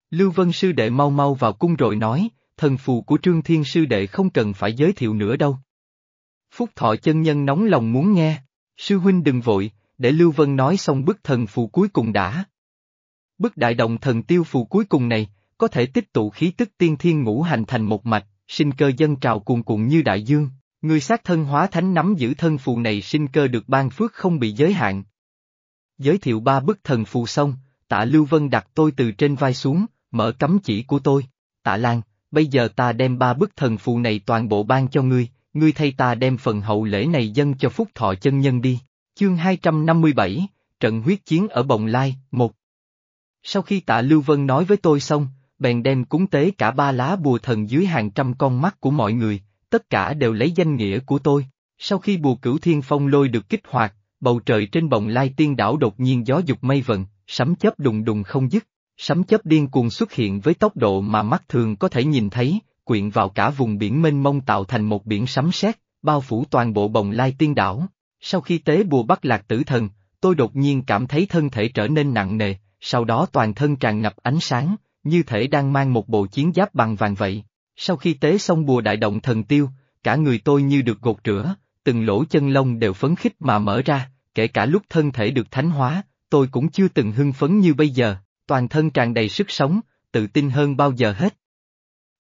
Lưu Vân sư đệ mau mau vào cung rồi nói, thần phù của Trương Thiên sư đệ không cần phải giới thiệu nữa đâu. Phúc thọ chân nhân nóng lòng muốn nghe, sư huynh đừng vội, để Lưu Vân nói xong bức thần phù cuối cùng đã. Bức đại động thần tiêu phù cuối cùng này, có thể tích tụ khí tức tiên thiên ngũ hành thành một mạch, sinh cơ dân trào cuồn cuộn như đại dương, người sát thân hóa thánh nắm giữ thân phù này sinh cơ được ban phước không bị giới hạn. Giới thiệu ba bức thần phù xong, tạ Lưu Vân đặt tôi từ trên vai xuống, mở cấm chỉ của tôi. Tạ Lan, bây giờ ta đem ba bức thần phù này toàn bộ ban cho ngươi, ngươi thay ta đem phần hậu lễ này dâng cho phúc thọ chân nhân đi. Chương 257, Trận huyết chiến ở Bồng Lai, một. Sau khi tạ Lưu Vân nói với tôi xong, bèn đem cúng tế cả ba lá bùa thần dưới hàng trăm con mắt của mọi người, tất cả đều lấy danh nghĩa của tôi. Sau khi bùa cửu thiên phong lôi được kích hoạt, bầu trời trên bồng lai tiên đảo đột nhiên gió dục mây vận, sấm chớp đùng đùng không dứt, sấm chớp điên cuồng xuất hiện với tốc độ mà mắt thường có thể nhìn thấy, quyện vào cả vùng biển mênh mông tạo thành một biển sấm sét, bao phủ toàn bộ bồng lai tiên đảo. Sau khi tế bùa bắt lạc tử thần, tôi đột nhiên cảm thấy thân thể trở nên nặng nề, sau đó toàn thân tràn ngập ánh sáng, như thể đang mang một bộ chiến giáp bằng vàng vậy. Sau khi tế xong bùa đại động thần tiêu, cả người tôi như được gột rửa, từng lỗ chân lông đều phấn khích mà mở ra, kể cả lúc thân thể được thánh hóa, tôi cũng chưa từng hưng phấn như bây giờ, toàn thân tràn đầy sức sống, tự tin hơn bao giờ hết.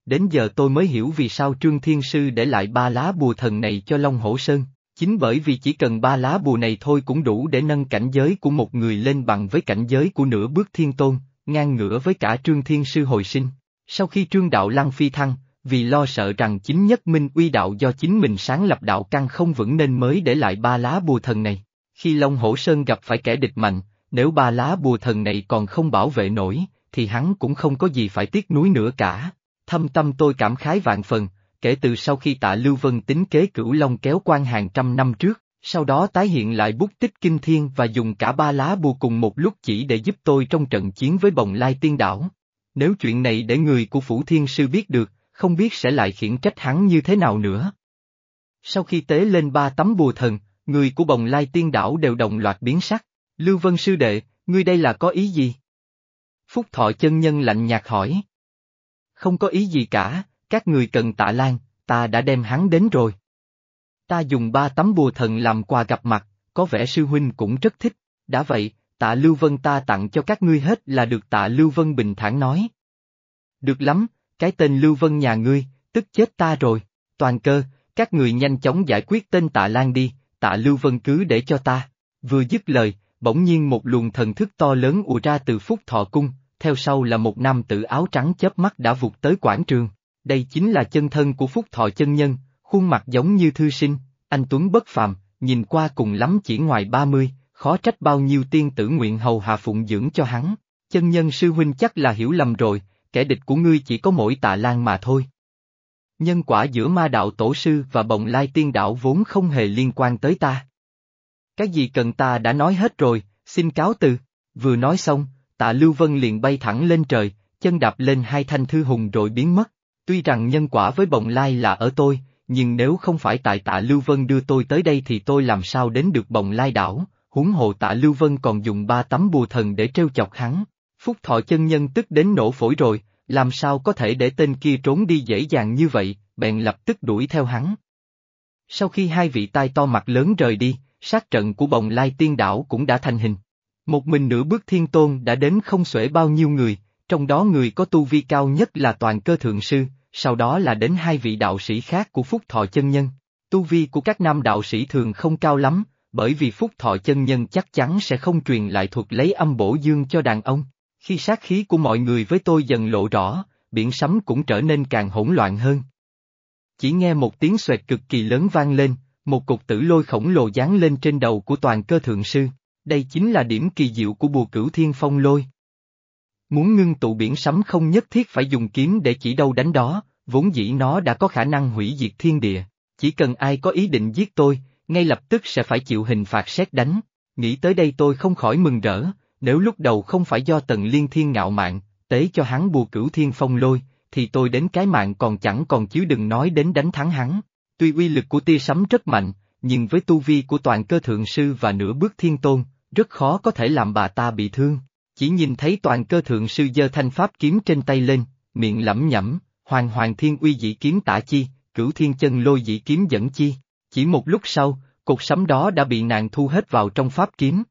Đến giờ tôi mới hiểu vì sao Trương Thiên Sư để lại ba lá bùa thần này cho Long Hổ Sơn, chính bởi vì chỉ cần ba lá bùa này thôi cũng đủ để nâng cảnh giới của một người lên bằng với cảnh giới của nửa bước thiên tôn, ngang ngửa với cả Trương Thiên Sư hồi sinh. Sau khi Trương Đạo Lăng phi thăng, vì lo sợ rằng chính nhất minh uy đạo do chính mình sáng lập đạo căn không vững nên mới để lại ba lá bùa thần này. Khi Long Hổ Sơn gặp phải kẻ địch mạnh, nếu ba lá bùa thần này còn không bảo vệ nổi, thì hắn cũng không có gì phải tiếc nuối nữa cả. Thâm tâm tôi cảm khái vạn phần, kể từ sau khi tạ Lưu Vân tính kế cửu Long kéo quan hàng trăm năm trước, sau đó tái hiện lại bút tích kinh thiên và dùng cả ba lá bùa cùng một lúc chỉ để giúp tôi trong trận chiến với bồng lai tiên đảo. Nếu chuyện này để người của Phủ Thiên Sư biết được, không biết sẽ lại khiển trách hắn như thế nào nữa. Sau khi tế lên ba tấm bùa thần, người của bồng lai tiên đảo đều đồng loạt biến sắc. Lưu Vân Sư Đệ, ngươi đây là có ý gì? Phúc Thọ chân nhân lạnh nhạt hỏi. Không có ý gì cả, các người cần tạ lan, ta đã đem hắn đến rồi. Ta dùng ba tấm bùa thần làm quà gặp mặt, có vẻ sư huynh cũng rất thích, đã vậy, tạ Lưu Vân ta tặng cho các ngươi hết là được tạ Lưu Vân bình thản nói. Được lắm, cái tên Lưu Vân nhà ngươi, tức chết ta rồi, toàn cơ, các người nhanh chóng giải quyết tên tạ Lan đi, tạ Lưu Vân cứ để cho ta. Vừa dứt lời, bỗng nhiên một luồng thần thức to lớn ùa ra từ phúc thọ cung, theo sau là một nam tử áo trắng chớp mắt đã vụt tới quảng trường. Đây chính là chân thân của phúc thọ chân nhân, khuôn mặt giống như thư sinh, anh Tuấn bất phàm, nhìn qua cùng lắm chỉ ngoài ba mươi, khó trách bao nhiêu tiên tử nguyện hầu hạ phụng dưỡng cho hắn. Chân nhân sư huynh chắc là hiểu lầm rồi, kẻ địch của ngươi chỉ có mỗi tạ lan mà thôi. Nhân quả giữa ma đạo tổ sư và bồng lai tiên đạo vốn không hề liên quan tới ta. Cái gì cần ta đã nói hết rồi, xin cáo từ. Vừa nói xong, tạ Lưu Vân liền bay thẳng lên trời, chân đạp lên hai thanh thư hùng rồi biến mất. Tuy rằng nhân quả với bồng lai là ở tôi, nhưng nếu không phải tại tạ Lưu Vân đưa tôi tới đây thì tôi làm sao đến được bồng lai đảo, huống hồ tạ Lưu Vân còn dùng ba tấm bùa thần để trêu chọc hắn. Phúc thọ chân nhân tức đến nổ phổi rồi, làm sao có thể để tên kia trốn đi dễ dàng như vậy, bèn lập tức đuổi theo hắn. Sau khi hai vị tai to mặt lớn rời đi, sát trận của bồng lai tiên đảo cũng đã thành hình. Một mình nửa bước thiên tôn đã đến không xuể bao nhiêu người, trong đó người có tu vi cao nhất là toàn cơ thượng sư, sau đó là đến hai vị đạo sĩ khác của Phúc Thọ Chân Nhân. Tu vi của các nam đạo sĩ thường không cao lắm, bởi vì Phúc Thọ Chân Nhân chắc chắn sẽ không truyền lại thuật lấy âm bổ dương cho đàn ông. Khi sát khí của mọi người với tôi dần lộ rõ, biển sấm cũng trở nên càng hỗn loạn hơn. Chỉ nghe một tiếng xoẹt cực kỳ lớn vang lên, một cục tử lôi khổng lồ dán lên trên đầu của toàn cơ thượng sư. Đây chính là điểm kỳ diệu của bùa cửu thiên phong lôi. Muốn ngưng tụ biển sấm không nhất thiết phải dùng kiếm để chỉ đâu đánh đó, vốn dĩ nó đã có khả năng hủy diệt thiên địa. Chỉ cần ai có ý định giết tôi, ngay lập tức sẽ phải chịu hình phạt xét đánh. Nghĩ tới đây tôi không khỏi mừng rỡ, nếu lúc đầu không phải do tần liên thiên ngạo mạn, tế cho hắn bùa cửu thiên phong lôi, thì tôi đến cái mạng còn chẳng còn chứ đừng nói đến đánh thắng hắn. Tuy uy lực của tia sấm rất mạnh, nhưng với tu vi của toàn cơ thượng sư và nửa bước thiên tôn, rất khó có thể làm bà ta bị thương. Chỉ nhìn thấy toàn cơ thượng sư giơ thanh pháp kiếm trên tay lên, miệng lẩm nhẩm, hoàng hoàng thiên uy dĩ kiếm tả chi, cửu thiên chân lôi dĩ kiếm dẫn chi. Chỉ một lúc sau, cột sấm đó đã bị nàng thu hết vào trong pháp kiếm.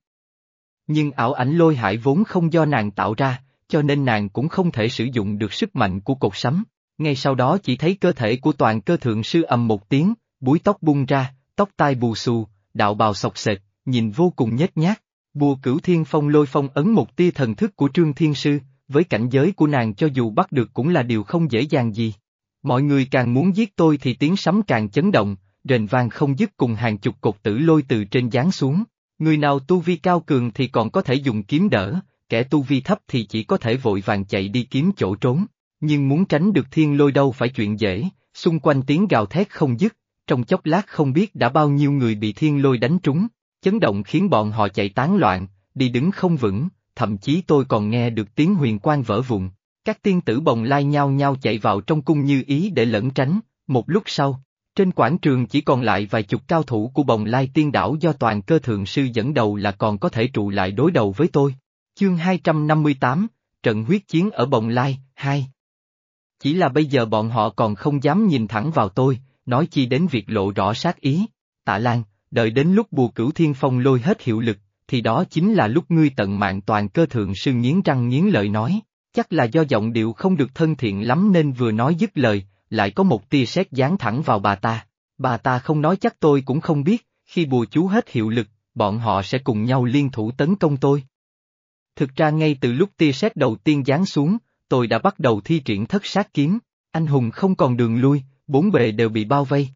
Nhưng ảo ảnh lôi hải vốn không do nàng tạo ra, cho nên nàng cũng không thể sử dụng được sức mạnh của cột sấm. Ngay sau đó chỉ thấy cơ thể của toàn cơ thượng sư ầm một tiếng, búi tóc bung ra, tóc tai bù xù, đạo bào sọc sệt, nhìn vô cùng nhếch nhác. Bùa cửu thiên phong lôi phong ấn một tia thần thức của trương thiên sư, với cảnh giới của nàng cho dù bắt được cũng là điều không dễ dàng gì. Mọi người càng muốn giết tôi thì tiếng sấm càng chấn động, rền vang không dứt cùng hàng chục cột tử lôi từ trên giáng xuống. Người nào tu vi cao cường thì còn có thể dùng kiếm đỡ, kẻ tu vi thấp thì chỉ có thể vội vàng chạy đi kiếm chỗ trốn. Nhưng muốn tránh được thiên lôi đâu phải chuyện dễ, xung quanh tiếng gào thét không dứt, trong chốc lát không biết đã bao nhiêu người bị thiên lôi đánh trúng, chấn động khiến bọn họ chạy tán loạn, đi đứng không vững, thậm chí tôi còn nghe được tiếng huyền quan vỡ vụn. Các tiên tử bồng lai nhau nhau chạy vào trong cung như ý để lẩn tránh, một lúc sau, trên quảng trường chỉ còn lại vài chục cao thủ của bồng lai tiên đảo do toàn cơ thượng sư dẫn đầu là còn có thể trụ lại đối đầu với tôi. Chương 258, Trận huyết chiến ở bồng lai, 2 Chỉ là bây giờ bọn họ còn không dám nhìn thẳng vào tôi, nói chi đến việc lộ rõ sát ý. Tạ Lan, đợi đến lúc bùa cửu thiên phong lôi hết hiệu lực, thì đó chính là lúc ngươi tận mạng toàn cơ thượng sư nghiến răng nghiến lợi nói, chắc là do giọng điệu không được thân thiện lắm nên vừa nói dứt lời, lại có một tia sét dán thẳng vào bà ta. Bà ta không nói chắc tôi cũng không biết, khi bùa chú hết hiệu lực, bọn họ sẽ cùng nhau liên thủ tấn công tôi. Thực ra ngay từ lúc tia sét đầu tiên giáng xuống, tôi đã bắt đầu thi triển thất sát kiếm, anh hùng không còn đường lui, bốn bề đều bị bao vây.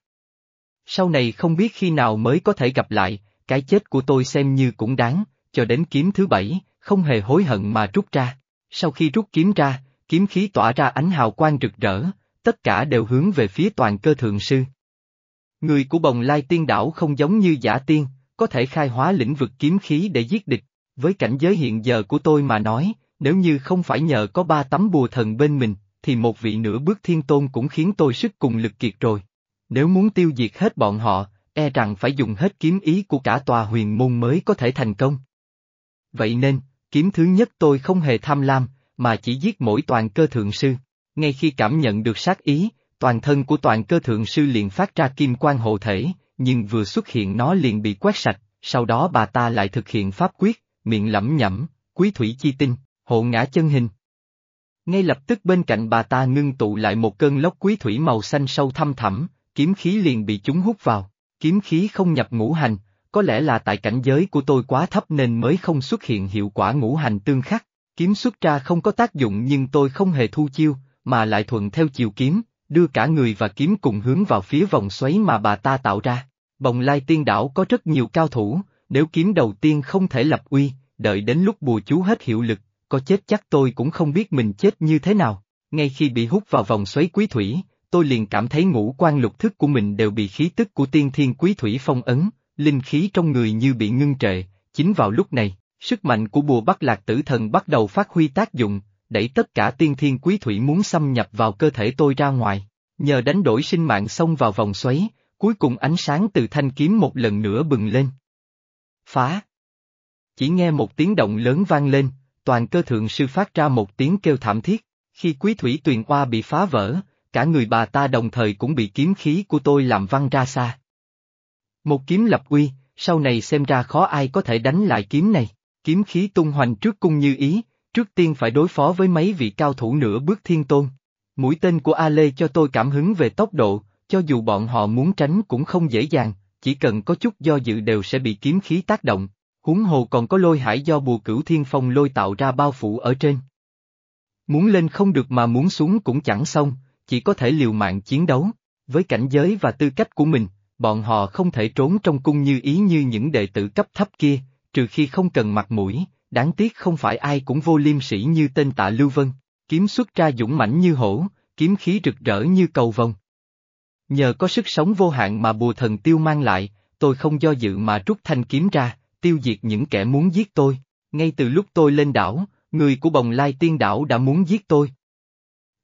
Sau này không biết khi nào mới có thể gặp lại, cái chết của tôi xem như cũng đáng, cho đến kiếm thứ bảy, không hề hối hận mà rút ra. Sau khi rút kiếm ra, kiếm khí tỏa ra ánh hào quang rực rỡ, tất cả đều hướng về phía toàn cơ thượng sư. Người của bồng lai tiên đảo không giống như giả tiên, có thể khai hóa lĩnh vực kiếm khí để giết địch. Với cảnh giới hiện giờ của tôi mà nói, nếu như không phải nhờ có ba tấm bùa thần bên mình, thì một vị nửa bước thiên tôn cũng khiến tôi sức cùng lực kiệt rồi. Nếu muốn tiêu diệt hết bọn họ, e rằng phải dùng hết kiếm ý của cả tòa huyền môn mới có thể thành công. Vậy nên, kiếm thứ nhất tôi không hề tham lam, mà chỉ giết mỗi toàn cơ thượng sư. Ngay khi cảm nhận được sát ý, toàn thân của toàn cơ thượng sư liền phát ra kim quan hộ thể, nhưng vừa xuất hiện nó liền bị quét sạch, sau đó bà ta lại thực hiện pháp quyết, miệng lẩm nhẩm, quý thủy chi tinh, hộ ngã chân hình. Ngay lập tức bên cạnh bà ta ngưng tụ lại một cơn lốc quý thủy màu xanh sâu thăm thẳm, kiếm khí liền bị chúng hút vào. Kiếm khí không nhập ngũ hành, có lẽ là tại cảnh giới của tôi quá thấp nên mới không xuất hiện hiệu quả ngũ hành tương khắc. Kiếm xuất ra không có tác dụng nhưng tôi không hề thu chiêu, mà lại thuận theo chiều kiếm, đưa cả người và kiếm cùng hướng vào phía vòng xoáy mà bà ta tạo ra. Bồng lai tiên đảo có rất nhiều cao thủ, nếu kiếm đầu tiên không thể lập uy, đợi đến lúc bùa chú hết hiệu lực, có chết chắc tôi cũng không biết mình chết như thế nào. Ngay khi bị hút vào vòng xoáy quý thủy, tôi liền cảm thấy ngũ quan lục thức của mình đều bị khí tức của tiên thiên quý thủy phong ấn, linh khí trong người như bị ngưng trệ, chính vào lúc này, sức mạnh của bùa bắt lạc tử thần bắt đầu phát huy tác dụng, đẩy tất cả tiên thiên quý thủy muốn xâm nhập vào cơ thể tôi ra ngoài. Nhờ đánh đổi sinh mạng xông vào vòng xoáy, cuối cùng ánh sáng từ thanh kiếm một lần nữa bừng lên. Phá! Chỉ nghe một tiếng động lớn vang lên, toàn cơ thượng sư phát ra một tiếng kêu thảm thiết, khi quý thủy tuyền hoa bị phá vỡ, cả người bà ta đồng thời cũng bị kiếm khí của tôi làm văng ra xa. Một kiếm lập uy, sau này xem ra khó ai có thể đánh lại kiếm này, kiếm khí tung hoành trước cung như ý, trước tiên phải đối phó với mấy vị cao thủ nửa bước thiên tôn. Mũi tên của A Lê cho tôi cảm hứng về tốc độ, cho dù bọn họ muốn tránh cũng không dễ dàng, chỉ cần có chút do dự đều sẽ bị kiếm khí tác động, huống hồ còn có lôi hải do bùa cửu thiên phong lôi tạo ra bao phủ ở trên. Muốn lên không được mà muốn xuống cũng chẳng xong, chỉ có thể liều mạng chiến đấu, với cảnh giới và tư cách của mình, bọn họ không thể trốn trong cung như ý như những đệ tử cấp thấp kia, trừ khi không cần mặt mũi, đáng tiếc không phải ai cũng vô liêm sĩ như tên tạ Lưu Vân, kiếm xuất ra dũng mãnh như hổ, kiếm khí rực rỡ như cầu vồng. Nhờ có sức sống vô hạn mà bùa thần tiêu mang lại, tôi không do dự mà rút thanh kiếm ra, tiêu diệt những kẻ muốn giết tôi. Ngay từ lúc tôi lên đảo, người của bồng lai tiên đảo đã muốn giết tôi.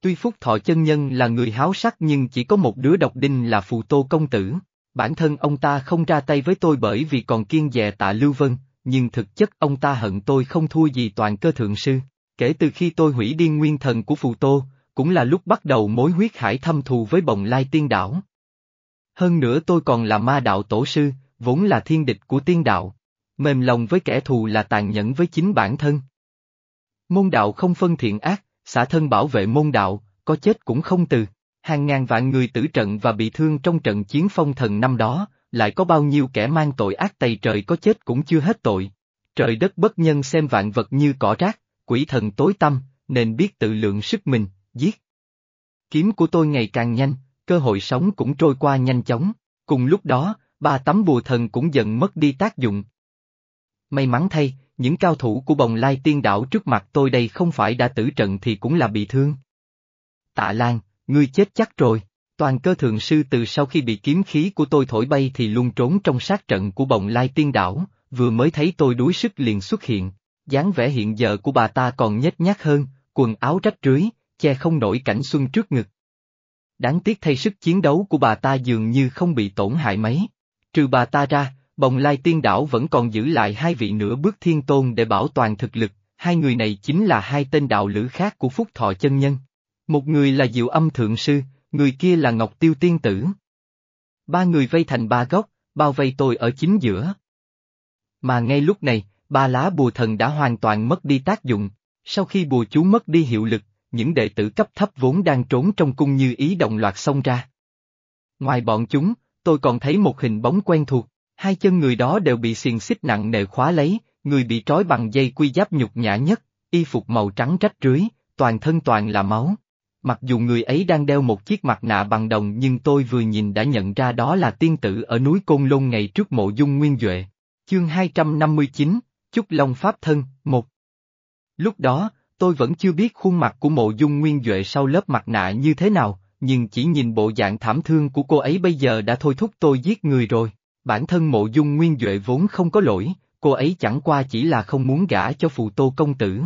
Tuy Phúc Thọ chân nhân là người háo sắc nhưng chỉ có một đứa độc đinh là phù tô công tử. Bản thân ông ta không ra tay với tôi bởi vì còn kiên dè tạ Lưu Vân, nhưng thực chất ông ta hận tôi không thua gì toàn cơ thượng sư. Kể từ khi tôi hủy điên nguyên thần của phù tô, cũng là lúc bắt đầu mối huyết hải thâm thù với bồng lai tiên đảo. Hơn nữa tôi còn là ma đạo tổ sư, vốn là thiên địch của tiên đạo. Mềm lòng với kẻ thù là tàn nhẫn với chính bản thân. Môn đạo không phân thiện ác, xả thân bảo vệ môn đạo, có chết cũng không từ. Hàng ngàn vạn người tử trận và bị thương trong trận chiến phong thần năm đó, lại có bao nhiêu kẻ mang tội ác tày trời có chết cũng chưa hết tội. Trời đất bất nhân xem vạn vật như cỏ rác, quỷ thần tối tâm, nên biết tự lượng sức mình, giết. Kiếm của tôi ngày càng nhanh, cơ hội sống cũng trôi qua nhanh chóng, cùng lúc đó, ba tấm bùa thần cũng dần mất đi tác dụng. May mắn thay, những cao thủ của bồng lai tiên Đảo trước mặt tôi đây không phải đã tử trận thì cũng là bị thương. Tạ Lan, ngươi chết chắc rồi. Toàn cơ thượng sư từ sau khi bị kiếm khí của tôi thổi bay thì luôn trốn trong sát trận của bồng lai tiên đảo, vừa mới thấy tôi đuối sức liền xuất hiện. dáng vẻ hiện giờ của bà ta còn nhếch nhác hơn, quần áo rách rưới, che không nổi cảnh xuân trước ngực. Đáng tiếc thay sức chiến đấu của bà ta dường như không bị tổn hại mấy. Trừ bà ta ra, bồng lai tiên đảo vẫn còn giữ lại hai vị nửa bước thiên tôn để bảo toàn thực lực, hai người này chính là hai tên đạo lữ khác của Phúc Thọ chân nhân. Một người là Diệu Âm Thượng Sư, người kia là Ngọc Tiêu Tiên Tử. Ba người vây thành ba góc, bao vây tôi ở chính giữa. Mà ngay lúc này, ba lá bùa thần đã hoàn toàn mất đi tác dụng, sau khi bùa chú mất đi hiệu lực, những đệ tử cấp thấp vốn đang trốn trong cung như ý động loạt xông ra. Ngoài bọn chúng, tôi còn thấy một hình bóng quen thuộc, hai chân người đó đều bị xiềng xích nặng nề khóa lấy, người bị trói bằng dây quy giáp nhục nhã nhất, y phục màu trắng rách rưới, toàn thân toàn là máu. Mặc dù người ấy đang đeo một chiếc mặt nạ bằng đồng nhưng tôi vừa nhìn đã nhận ra đó là tiên tử ở núi Côn Lôn ngày trước mộ dung nguyên Duệ. Chương 259, Chúc Long Pháp Thân, 1 Lúc đó, tôi vẫn chưa biết khuôn mặt của mộ dung nguyên Duệ sau lớp mặt nạ như thế nào, nhưng chỉ nhìn bộ dạng thảm thương của cô ấy bây giờ đã thôi thúc tôi giết người rồi. Bản thân mộ dung nguyên Duệ vốn không có lỗi, cô ấy chẳng qua chỉ là không muốn gả cho phù tô công tử.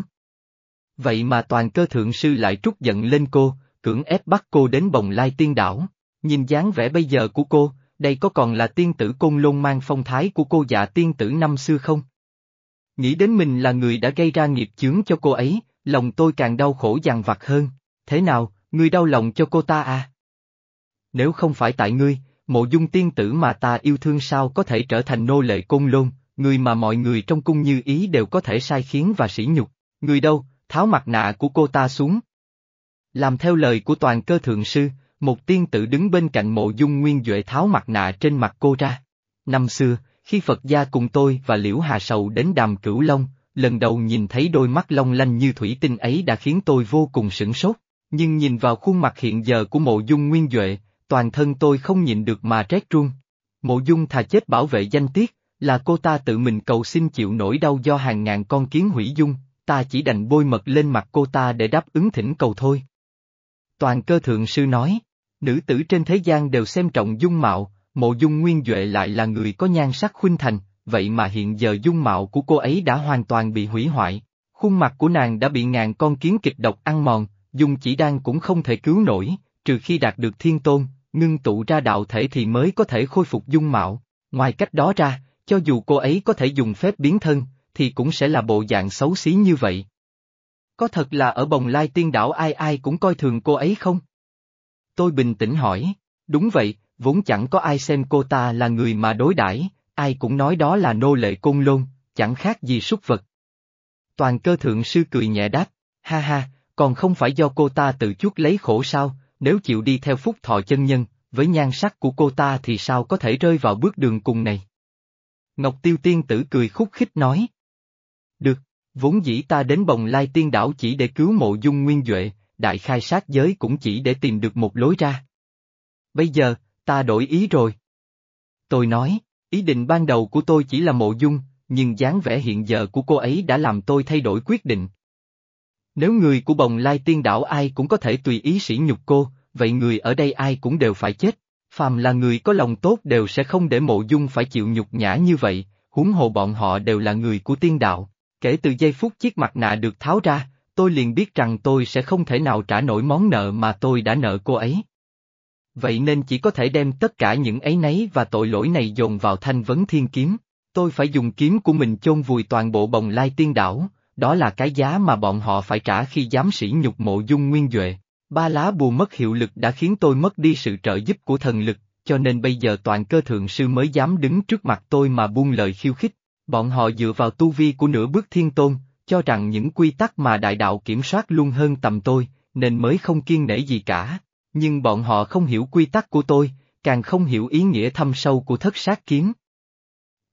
Vậy mà toàn cơ thượng sư lại trút giận lên cô, cưỡng ép bắt cô đến bồng lai tiên đảo. Nhìn dáng vẻ bây giờ của cô, đây có còn là tiên tử côn lôn mang phong thái của cô dạ tiên tử năm xưa không? Nghĩ đến mình là người đã gây ra nghiệp chướng cho cô ấy, lòng tôi càng đau khổ dằn vặt hơn. Thế nào, ngươi đau lòng cho cô ta à? Nếu không phải tại ngươi, mộ dung tiên tử mà ta yêu thương sao có thể trở thành nô lệ côn lôn, người mà mọi người trong cung như ý đều có thể sai khiến và sỉ nhục. Người đâu, tháo mặt nạ của cô ta xuống. Làm theo lời của toàn cơ thượng sư, một tiên tử đứng bên cạnh mộ dung nguyên Duệ tháo mặt nạ trên mặt cô ra. Năm xưa, khi Phật gia cùng tôi và Liễu Hà Sầu đến đàm cửu Long, lần đầu nhìn thấy đôi mắt long lanh như thủy tinh ấy đã khiến tôi vô cùng sửng sốt, nhưng nhìn vào khuôn mặt hiện giờ của mộ dung nguyên Duệ, toàn thân tôi không nhịn được mà rét run. Mộ dung thà chết bảo vệ danh tiết, là cô ta tự mình cầu xin chịu nỗi đau do hàng ngàn con kiến hủy dung, ta chỉ đành bôi mật lên mặt cô ta để đáp ứng thỉnh cầu thôi. Toàn cơ thượng sư nói, nữ tử trên thế gian đều xem trọng dung mạo, mộ dung nguyên Duệ lại là người có nhan sắc khuynh thành, vậy mà hiện giờ dung mạo của cô ấy đã hoàn toàn bị hủy hoại. Khuôn mặt của nàng đã bị ngàn con kiến kịch độc ăn mòn, dung chỉ đang cũng không thể cứu nổi, trừ khi đạt được thiên tôn, ngưng tụ ra đạo thể thì mới có thể khôi phục dung mạo. Ngoài cách đó ra, cho dù cô ấy có thể dùng phép biến thân, thì cũng sẽ là bộ dạng xấu xí như vậy. Có thật là ở bồng lai tiên đảo ai ai cũng coi thường cô ấy không? Tôi bình tĩnh hỏi, đúng vậy, vốn chẳng có ai xem cô ta là người mà đối đãi, ai cũng nói đó là nô lệ côn lôn, chẳng khác gì súc vật. Toàn cơ thượng sư cười nhẹ đáp, ha ha, còn không phải do cô ta tự chuốc lấy khổ sao, nếu chịu đi theo phúc thọ chân nhân, với nhan sắc của cô ta thì sao có thể rơi vào bước đường cùng này. Ngọc Tiêu Tiên Tử cười khúc khích nói. Được, vốn dĩ ta đến bồng lai tiên đảo chỉ để cứu mộ dung nguyên Duệ, đại khai sát giới cũng chỉ để tìm được một lối ra. Bây giờ, ta đổi ý rồi. Tôi nói, ý định ban đầu của tôi chỉ là mộ dung, nhưng dáng vẻ hiện giờ của cô ấy đã làm tôi thay đổi quyết định. Nếu người của bồng lai tiên đảo ai cũng có thể tùy ý sỉ nhục cô, vậy người ở đây ai cũng đều phải chết. Phàm là người có lòng tốt đều sẽ không để mộ dung phải chịu nhục nhã như vậy, huống hồ bọn họ đều là người của tiên đạo. Kể từ giây phút chiếc mặt nạ được tháo ra, tôi liền biết rằng tôi sẽ không thể nào trả nổi món nợ mà tôi đã nợ cô ấy. Vậy nên chỉ có thể đem tất cả những ấy nấy và tội lỗi này dồn vào thanh vấn thiên kiếm. Tôi phải dùng kiếm của mình chôn vùi toàn bộ bồng lai tiên đảo, đó là cái giá mà bọn họ phải trả khi dám sỉ nhục mộ dung nguyên Duệ. Ba lá bùa mất hiệu lực đã khiến tôi mất đi sự trợ giúp của thần lực, cho nên bây giờ toàn cơ thượng sư mới dám đứng trước mặt tôi mà buông lời khiêu khích. Bọn họ dựa vào tu vi của nửa bước thiên tôn, cho rằng những quy tắc mà đại đạo kiểm soát luôn hơn tầm tôi, nên mới không kiên nể gì cả. Nhưng bọn họ không hiểu quy tắc của tôi, càng không hiểu ý nghĩa thâm sâu của thất sát kiếm.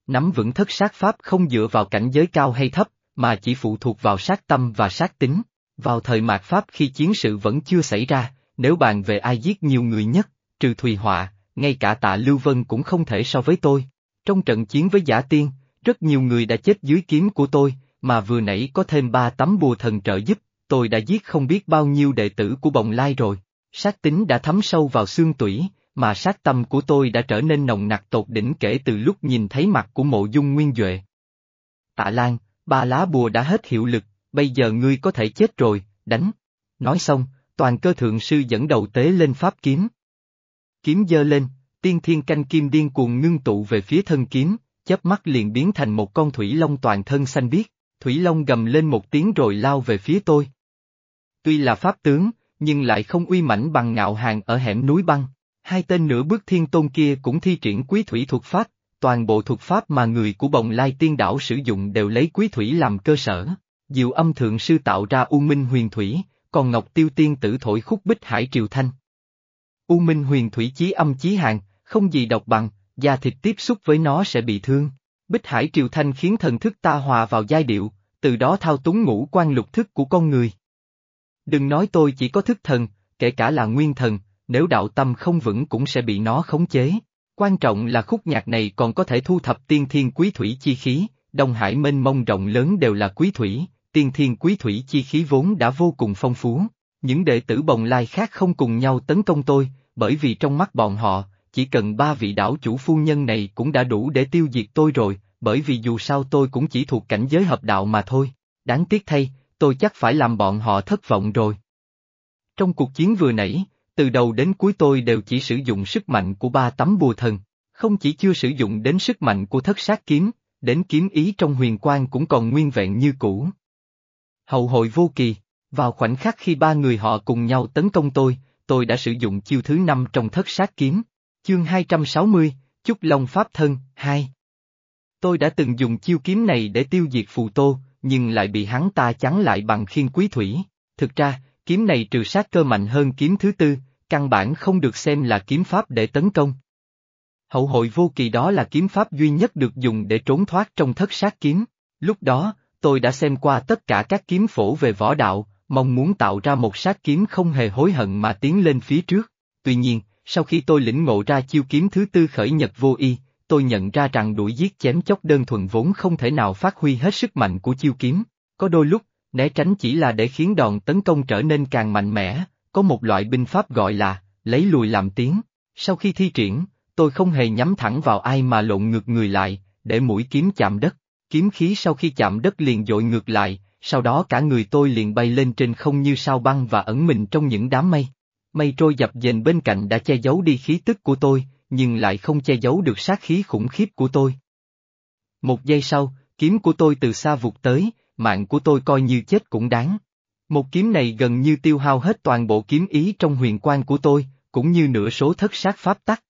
Nắm vững thất sát pháp không dựa vào cảnh giới cao hay thấp, mà chỉ phụ thuộc vào sát tâm và sát tính. Vào thời mạt Pháp khi chiến sự vẫn chưa xảy ra, nếu bàn về ai giết nhiều người nhất, trừ Thùy Họa, ngay cả tạ Lưu Vân cũng không thể so với tôi. Trong trận chiến với giả tiên, rất nhiều người đã chết dưới kiếm của tôi, mà vừa nãy có thêm ba tấm bùa thần trợ giúp, tôi đã giết không biết bao nhiêu đệ tử của bồng lai rồi. Sát tính đã thấm sâu vào xương tủy, mà sát tâm của tôi đã trở nên nồng nặc tột đỉnh kể từ lúc nhìn thấy mặt của mộ dung nguyên Duệ. Tạ Lan, ba lá bùa đã hết hiệu lực, bây giờ ngươi có thể chết rồi, đánh. Nói xong, toàn cơ thượng sư dẫn đầu tế lên pháp kiếm. Kiếm dơ lên, tiên thiên canh kim điên cuồng ngưng tụ về phía thân kiếm, chớp mắt liền biến thành một con thủy long toàn thân xanh biếc, thủy long gầm lên một tiếng rồi lao về phía tôi. Tuy là pháp tướng, nhưng lại không uy mãnh bằng ngạo hàng ở hẻm núi băng. Hai tên nửa bước thiên tôn kia cũng thi triển quý thủy thuật pháp, toàn bộ thuật pháp mà người của bồng lai tiên đảo sử dụng đều lấy quý thủy làm cơ sở. Diệu âm thượng sư tạo ra U Minh huyền thủy, còn Ngọc Tiêu tiên tử thổi khúc bích hải triều thanh. U Minh huyền thủy chí âm chí hàng, không gì độc bằng, da thịt tiếp xúc với nó sẽ bị thương. Bích hải triều thanh khiến thần thức ta hòa vào giai điệu, từ đó thao túng ngũ quan lục thức của con người. Đừng nói tôi chỉ có thức thần, kể cả là nguyên thần, nếu đạo tâm không vững cũng sẽ bị nó khống chế. Quan trọng là khúc nhạc này còn có thể thu thập tiên thiên quý thủy chi khí, Đông Hải mênh mông rộng lớn đều là quý thủy, tiên thiên quý thủy chi khí vốn đã vô cùng phong phú. Những đệ tử bồng lai khác không cùng nhau tấn công tôi, bởi vì trong mắt bọn họ, chỉ cần ba vị đảo chủ phu nhân này cũng đã đủ để tiêu diệt tôi rồi, bởi vì dù sao tôi cũng chỉ thuộc cảnh giới hợp đạo mà thôi. Đáng tiếc thay, tôi chắc phải làm bọn họ thất vọng rồi. Trong cuộc chiến vừa nãy, từ đầu đến cuối tôi đều chỉ sử dụng sức mạnh của ba tấm bùa thần, không chỉ chưa sử dụng đến sức mạnh của thất sát kiếm, đến kiếm ý trong huyền quang cũng còn nguyên vẹn như cũ. Hậu hội vô kỳ, vào khoảnh khắc khi ba người họ cùng nhau tấn công tôi, tôi đã sử dụng chiêu thứ năm trong thất sát kiếm. Chương 260, Chúc Long Pháp Thân, 2 Tôi đã từng dùng chiêu kiếm này để tiêu diệt phù tô, nhưng lại bị hắn ta chắn lại bằng khiên quý thủy. Thực ra, kiếm này trừ sát cơ mạnh hơn kiếm thứ tư, căn bản không được xem là kiếm pháp để tấn công. Hậu hội vô kỳ đó là kiếm pháp duy nhất được dùng để trốn thoát trong thất sát kiếm. Lúc đó, tôi đã xem qua tất cả các kiếm phổ về võ đạo, mong muốn tạo ra một sát kiếm không hề hối hận mà tiến lên phía trước. Tuy nhiên, sau khi tôi lĩnh ngộ ra chiêu kiếm thứ tư khởi nhật vô y, tôi nhận ra rằng đuổi giết chém chóc đơn thuần vốn không thể nào phát huy hết sức mạnh của chiêu kiếm. Có đôi lúc, né tránh chỉ là để khiến đòn tấn công trở nên càng mạnh mẽ, có một loại binh pháp gọi là, lấy lùi làm tiến. Sau khi thi triển, tôi không hề nhắm thẳng vào ai mà lộn ngược người lại, để mũi kiếm chạm đất. Kiếm khí sau khi chạm đất liền dội ngược lại, sau đó cả người tôi liền bay lên trên không như sao băng và ẩn mình trong những đám mây. Mây trôi dập dềnh bên cạnh đã che giấu đi khí tức của tôi, nhưng lại không che giấu được sát khí khủng khiếp của tôi. Một giây sau, kiếm của tôi từ xa vụt tới, mạng của tôi coi như chết cũng đáng. Một kiếm này gần như tiêu hao hết toàn bộ kiếm ý trong huyền quan của tôi, cũng như nửa số thất sát pháp tắc.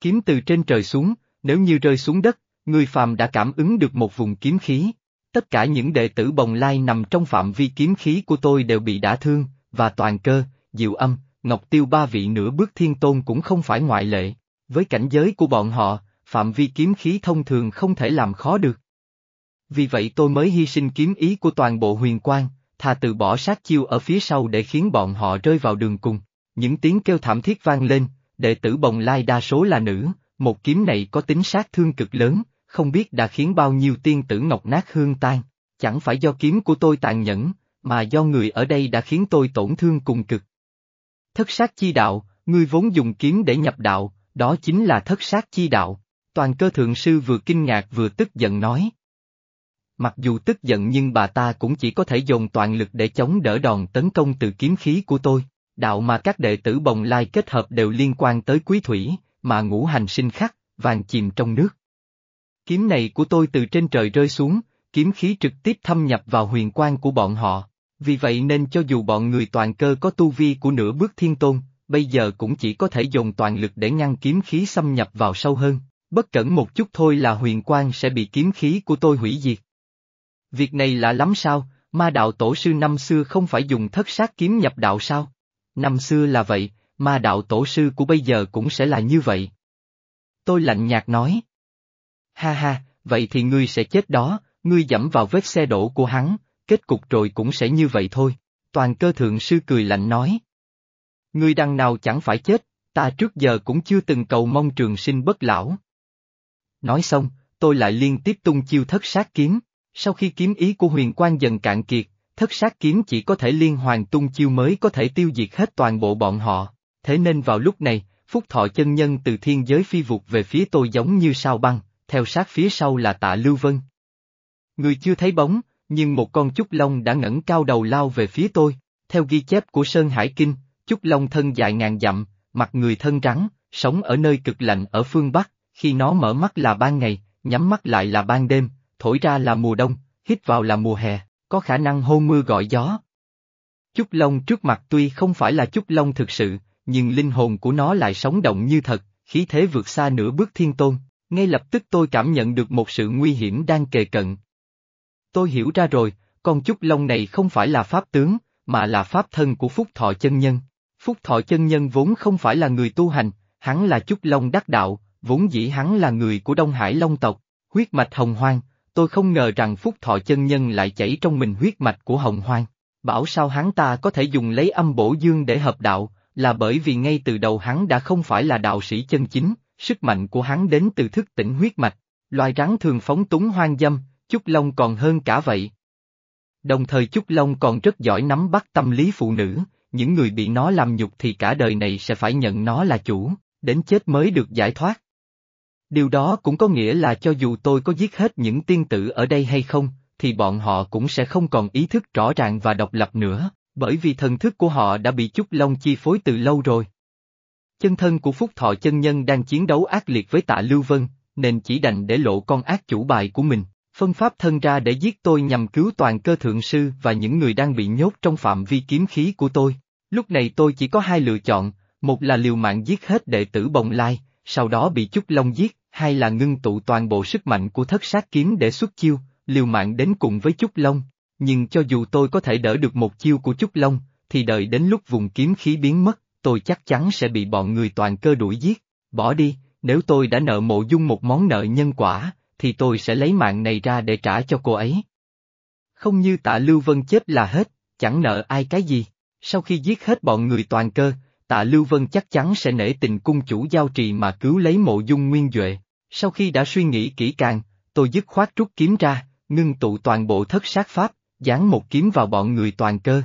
Kiếm từ trên trời xuống, nếu như rơi xuống đất, người phàm đã cảm ứng được một vùng kiếm khí. Tất cả những đệ tử bồng lai nằm trong phạm vi kiếm khí của tôi đều bị đả thương, và toàn cơ, diệu âm, ngọc tiêu ba vị nửa bước thiên tôn cũng không phải ngoại lệ. Với cảnh giới của bọn họ, phạm vi kiếm khí thông thường không thể làm khó được. Vì vậy tôi mới hy sinh kiếm ý của toàn bộ huyền quang, thà từ bỏ sát chiêu ở phía sau để khiến bọn họ rơi vào đường cùng. Những tiếng kêu thảm thiết vang lên, đệ tử bồng lai đa số là nữ, một kiếm này có tính sát thương cực lớn, không biết đã khiến bao nhiêu tiên tử ngọc nát hương tan. Chẳng phải do kiếm của tôi tàn nhẫn, mà do người ở đây đã khiến tôi tổn thương cùng cực. Thất sát chi đạo, ngươi vốn dùng kiếm để nhập đạo, đó chính là thất sát chi đạo. Toàn cơ thượng sư vừa kinh ngạc vừa tức giận nói. Mặc dù tức giận nhưng bà ta cũng chỉ có thể dồn toàn lực để chống đỡ đòn tấn công từ kiếm khí của tôi. Đạo mà các đệ tử bồng lai kết hợp đều liên quan tới quý thủy, mà ngũ hành sinh khắc, vàng chìm trong nước. Kiếm này của tôi từ trên trời rơi xuống, kiếm khí trực tiếp thâm nhập vào huyền quan của bọn họ. Vì vậy nên cho dù bọn người toàn cơ có tu vi của nửa bước thiên tôn, bây giờ cũng chỉ có thể dùng toàn lực để ngăn kiếm khí xâm nhập vào sâu hơn. Bất cẩn một chút thôi là huyền quan sẽ bị kiếm khí của tôi hủy diệt. Việc này lạ lắm sao, ma đạo tổ sư năm xưa không phải dùng thất sát kiếm nhập đạo sao? Năm xưa là vậy, ma đạo tổ sư của bây giờ cũng sẽ là như vậy. Tôi lạnh nhạt nói. Ha ha, vậy thì ngươi sẽ chết đó, ngươi dẫm vào vết xe đổ của hắn, kết cục rồi cũng sẽ như vậy thôi. Toàn cơ thượng sư cười lạnh nói. Ngươi đằng nào chẳng phải chết, ta trước giờ cũng chưa từng cầu mong trường sinh bất lão. Nói xong, tôi lại liên tiếp tung chiêu thất sát kiếm. Sau khi kiếm ý của huyền quan dần cạn kiệt, thất sát kiếm chỉ có thể liên hoàn tung chiêu mới có thể tiêu diệt hết toàn bộ bọn họ. Thế nên vào lúc này, Phúc Thọ chân nhân từ thiên giới phi vụt về phía tôi giống như sao băng, theo sát phía sau là tạ Lưu Vân. Người chưa thấy bóng, nhưng một con trúc long đã ngẩng cao đầu lao về phía tôi, theo ghi chép của Sơn Hải Kinh, trúc long thân dài ngàn dặm, mặt người thân rắn, sống ở nơi cực lạnh ở phương Bắc, khi nó mở mắt là ban ngày, nhắm mắt lại là ban đêm, thổi ra là mùa đông, hít vào là mùa hè, có khả năng hô mưa gọi gió. Chút Long trước mặt tuy không phải là chút Long thực sự, nhưng linh hồn của nó lại sống động như thật, khí thế vượt xa nửa bước thiên tôn, ngay lập tức tôi cảm nhận được một sự nguy hiểm đang kề cận. Tôi hiểu ra rồi, con chút Long này không phải là pháp tướng, mà là pháp thân của Phúc Thọ chân nhân. Phúc Thọ chân nhân vốn không phải là người tu hành, hắn là chút Long đắc đạo, vốn dĩ hắn là người của Đông Hải Long tộc, huyết mạch hồng hoang, tôi không ngờ rằng Phúc Thọ chân nhân lại chảy trong mình huyết mạch của Hồng Hoang. Bảo sao hắn ta có thể dùng lấy âm bổ dương để hợp đạo, là bởi vì ngay từ đầu hắn đã không phải là đạo sĩ chân chính, sức mạnh của hắn đến từ thức tỉnh huyết mạch, loài rắn thường phóng túng hoang dâm, chúc Long còn hơn cả vậy. Đồng thời chúc Long còn rất giỏi nắm bắt tâm lý phụ nữ, những người bị nó làm nhục thì cả đời này sẽ phải nhận nó là chủ, đến chết mới được giải thoát. Điều đó cũng có nghĩa là cho dù tôi có giết hết những tiên tử ở đây hay không, thì bọn họ cũng sẽ không còn ý thức rõ ràng và độc lập nữa, bởi vì thần thức của họ đã bị Trúc Long chi phối từ lâu rồi. Chân thân của Phúc Thọ chân nhân đang chiến đấu ác liệt với tạ Lưu Vân, nên chỉ đành để lộ con ác chủ bài của mình, phân pháp thân ra để giết tôi nhằm cứu toàn cơ thượng sư và những người đang bị nhốt trong phạm vi kiếm khí của tôi. Lúc này tôi chỉ có hai lựa chọn, một là liều mạng giết hết đệ tử Bồng Lai, sau đó bị Trúc Long giết, hai là ngưng tụ toàn bộ sức mạnh của thất sát kiếm để xuất chiêu, liều mạng đến cùng với Trúc Long. Nhưng cho dù tôi có thể đỡ được một chiêu của Trúc Long, thì đợi đến lúc vùng kiếm khí biến mất, tôi chắc chắn sẽ bị bọn người toàn cơ đuổi giết. Bỏ đi, nếu tôi đã nợ mộ dung một món nợ nhân quả, thì tôi sẽ lấy mạng này ra để trả cho cô ấy. Không như tạ Lưu Vân chết là hết, chẳng nợ ai cái gì. Sau khi giết hết bọn người toàn cơ, tạ Lưu Vân chắc chắn sẽ nể tình cung chủ giao trì mà cứu lấy mộ dung nguyên Duệ. Sau khi đã suy nghĩ kỹ càng, tôi dứt khoát rút kiếm ra, ngưng tụ toàn bộ thất sát pháp, dán một kiếm vào bọn người toàn cơ,